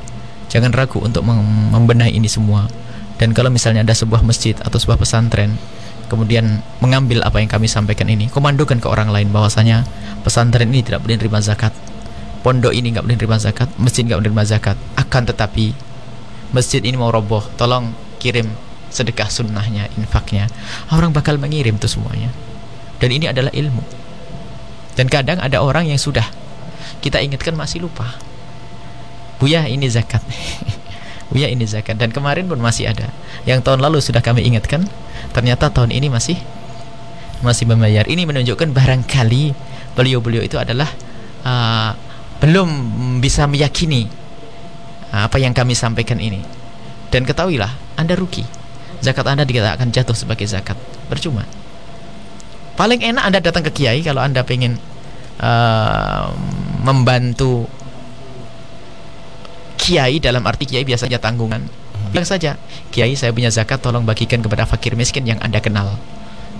Jangan ragu untuk mem- membenahi ini semua. Dan kalau misalnya ada sebuah masjid atau sebuah pesantren kemudian mengambil apa yang kami sampaikan ini komandokan ke orang lain bahwasanya pesantren ini tidak boleh menerima zakat. Pondok ini nggak boleh menerima zakat masjid nggak boleh menerima zakat. Akan tetapi masjid ini mau roboh tolong kirim sedekah sunnahnya infaknya orang bakal mengirim tuh semuanya. Dan ini adalah ilmu. Dan kadang ada orang yang sudah kita ingatkan masih lupa. Buya ini zakat. (laughs) Buya ini zakat. Dan kemarin pun masih ada. Yang tahun lalu sudah kami ingatkan ternyata tahun ini masih masih membayar. Ini menunjukkan barangkali beliau-beliau itu adalah uh, belum bisa meyakini uh, apa yang kami sampaikan ini dan ketahuilah anda rugi. Zakat anda tidak akan jatuh sebagai zakat. Percuma. Paling enak anda datang ke kiai kalau anda pengen uh, membantu kiai dalam arti kiai biasanya tanggungan. Bilang saja kiai saya punya zakat tolong bagikan kepada fakir miskin yang anda kenal.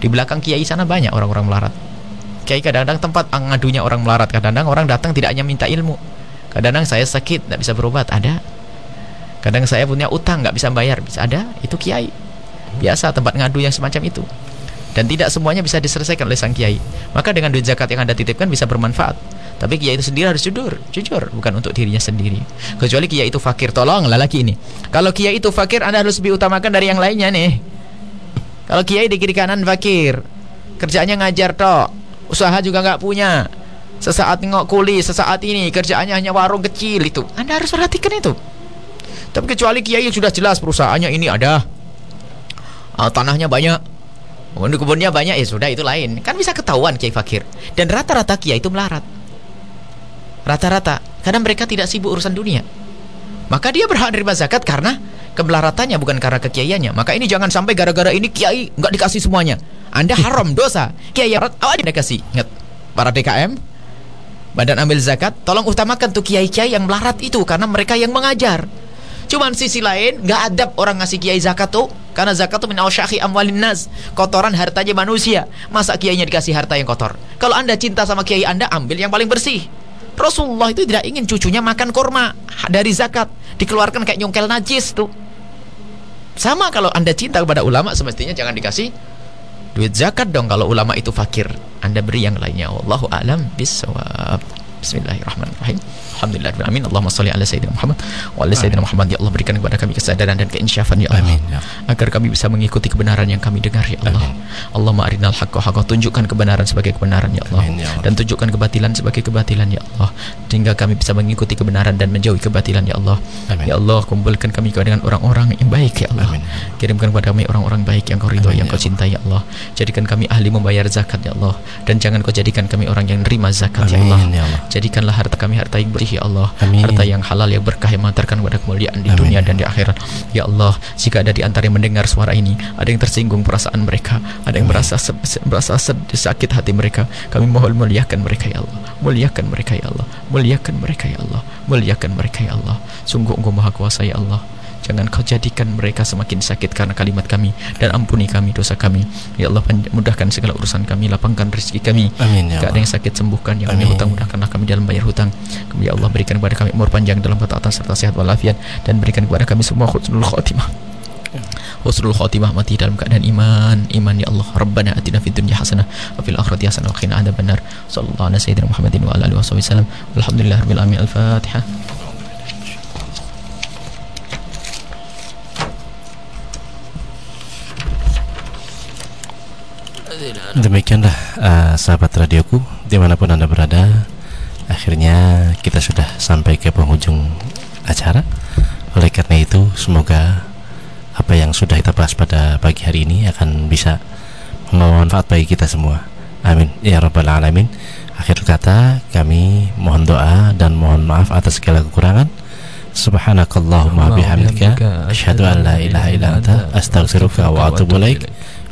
Di belakang kiai sana banyak orang-orang melarat. Kiai kadang-kadang tempat ngadunya orang melarat. Kadang-kadang orang datang tidak hanya minta ilmu. Kadang-kadang saya sakit tidak bisa berobat. Ada kadang saya punya utang nggak bisa bayar. Bisa ada itu kiai. Biasa tempat ngadu yang semacam itu. Dan tidak semuanya bisa diselesaikan oleh sang kiai. Maka dengan duit zakat yang anda titipkan bisa bermanfaat. Tapi kiai itu sendiri harus jujur. Jujur bukan untuk dirinya sendiri. Kecuali kiai itu fakir tolong lagi ini. Kalau kiai itu fakir anda harus lebih utamakan dari yang lainnya nih. Kalau kiai di kiri kanan fakir kerjanya ngajar tok usaha juga nggak punya. Sesaat nengok kuli sesaat ini kerjaannya hanya warung kecil itu. Anda harus perhatikan itu tapi kecuali kiai yang sudah jelas perusahaannya ini ada. Uh, tanahnya banyak. Kebun-kebunnya banyak ya sudah itu lain. Kan bisa ketahuan kiai fakir. Dan rata-rata kiai itu melarat. Rata-rata. Karena mereka tidak sibuk urusan dunia. Maka dia berhak menerima zakat karena kemelaratannya bukan karena kekiaiannya. Maka ini jangan sampai gara-gara ini kiai nggak dikasih semuanya. Anda (laughs) haram dosa. Kiai yang oh, anda kasih ingat para DKM Badan Ambil Zakat tolong utamakan tuh kiai-kiai yang melarat itu karena mereka yang mengajar Cuman sisi lain nggak adab orang ngasih kiai zakat tuh. Karena zakat tuh min syakhi amwalin nas. Kotoran hartanya manusia. Masa kiainya dikasih harta yang kotor? Kalau anda cinta sama kiai anda ambil yang paling bersih. Rasulullah itu tidak ingin cucunya makan kurma dari zakat. Dikeluarkan kayak nyongkel najis tuh. Sama kalau anda cinta kepada ulama semestinya jangan dikasih duit zakat dong. Kalau ulama itu fakir anda beri yang lainnya. Wallahu alam bisawab Bismillahirrahmanirrahim Alhamdulillahirrahmanirrahim Allahumma salli ala Sayyidina Muhammad Wa ala Sayyidina Muhammad. Ya Allah berikan kepada kami kesadaran dan keinsyafan Ya Allah. Amin, ya. Agar kami bisa mengikuti kebenaran yang kami dengar Ya Allah. Allahumma arinal haqqa haqqa. Tunjukkan kebenaran sebagai kebenaran Ya Allah. Amin, ya Allah. Dan tunjukkan kebatilan sebagai kebatilan Ya Allah. Sehingga kami bisa mengikuti kebenaran dan menjauhi kebatilan Ya Allah. Amin. Ya Allah kumpulkan kami dengan orang-orang yang baik Ya Allah. Amin. Kirimkan kepada kami orang-orang baik yang kau ridho Amin, Yang ya kau cintai Ya Allah. Jadikan kami ahli membayar zakat Ya Allah. Dan jangan kau jadikan kami orang yang nerima zakat Ya Allah. Amin, ya Allah. Jadikanlah harta kami harta yang bersih ya Allah. Amin. Harta yang halal yang berkah yang mengantarkan kepada kemuliaan di Amin. dunia dan di akhirat. Ya Allah jika ada di antara yang mendengar suara ini Ada yang tersinggung perasaan mereka Ada yang merasa merasa sedih, sakit hati mereka Kami mohon muliakan mereka ya Allah. Muliakan mereka ya Allah. Muliakan mereka ya Allah. Muliakan mereka ya Allah. Sungguh engkau maha kuasa ya Allah Jangan kau jadikan mereka semakin sakit karena kalimat kami. Dan ampuni kami dosa kami. Ya Allah mudahkan segala urusan kami. Lapangkan rezeki kami. Amin, ya ada yang sakit sembuhkan. Yang punya hutang mudahkanlah kami dalam bayar hutang. Ya Allah berikan kepada kami umur panjang dalam ketaatan serta sehat walafiat. Dan berikan kepada kami semua khusnul khotimah. Husnul khotimah mati dalam keadaan iman. Iman ya Allah. Rabbana atina fid dunya hasanah Wa fil akhirati hasanah Wa qina adzabannar Sallallahu ala sayyidina Muhammadin Wa wasallam Alhamdulillah Rabbil Alamin. Al-Fatihah Demikianlah uh, sahabat radioku di mana pun anda berada Akhirnya kita sudah sampai ke penghujung acara. Oleh karena itu semoga apa yang sudah kita bahas pada pagi hari ini akan bisa membawa manfaat bagi kita semua. Amin. Ya Rabbal Alamin. Akhir kata kami mohon doa dan mohon maaf atas segala kekurangan. Subhanakallahumma bihamdika Asyhadu an la ilaha illa anta Astaghfiruka wa atubu ilaik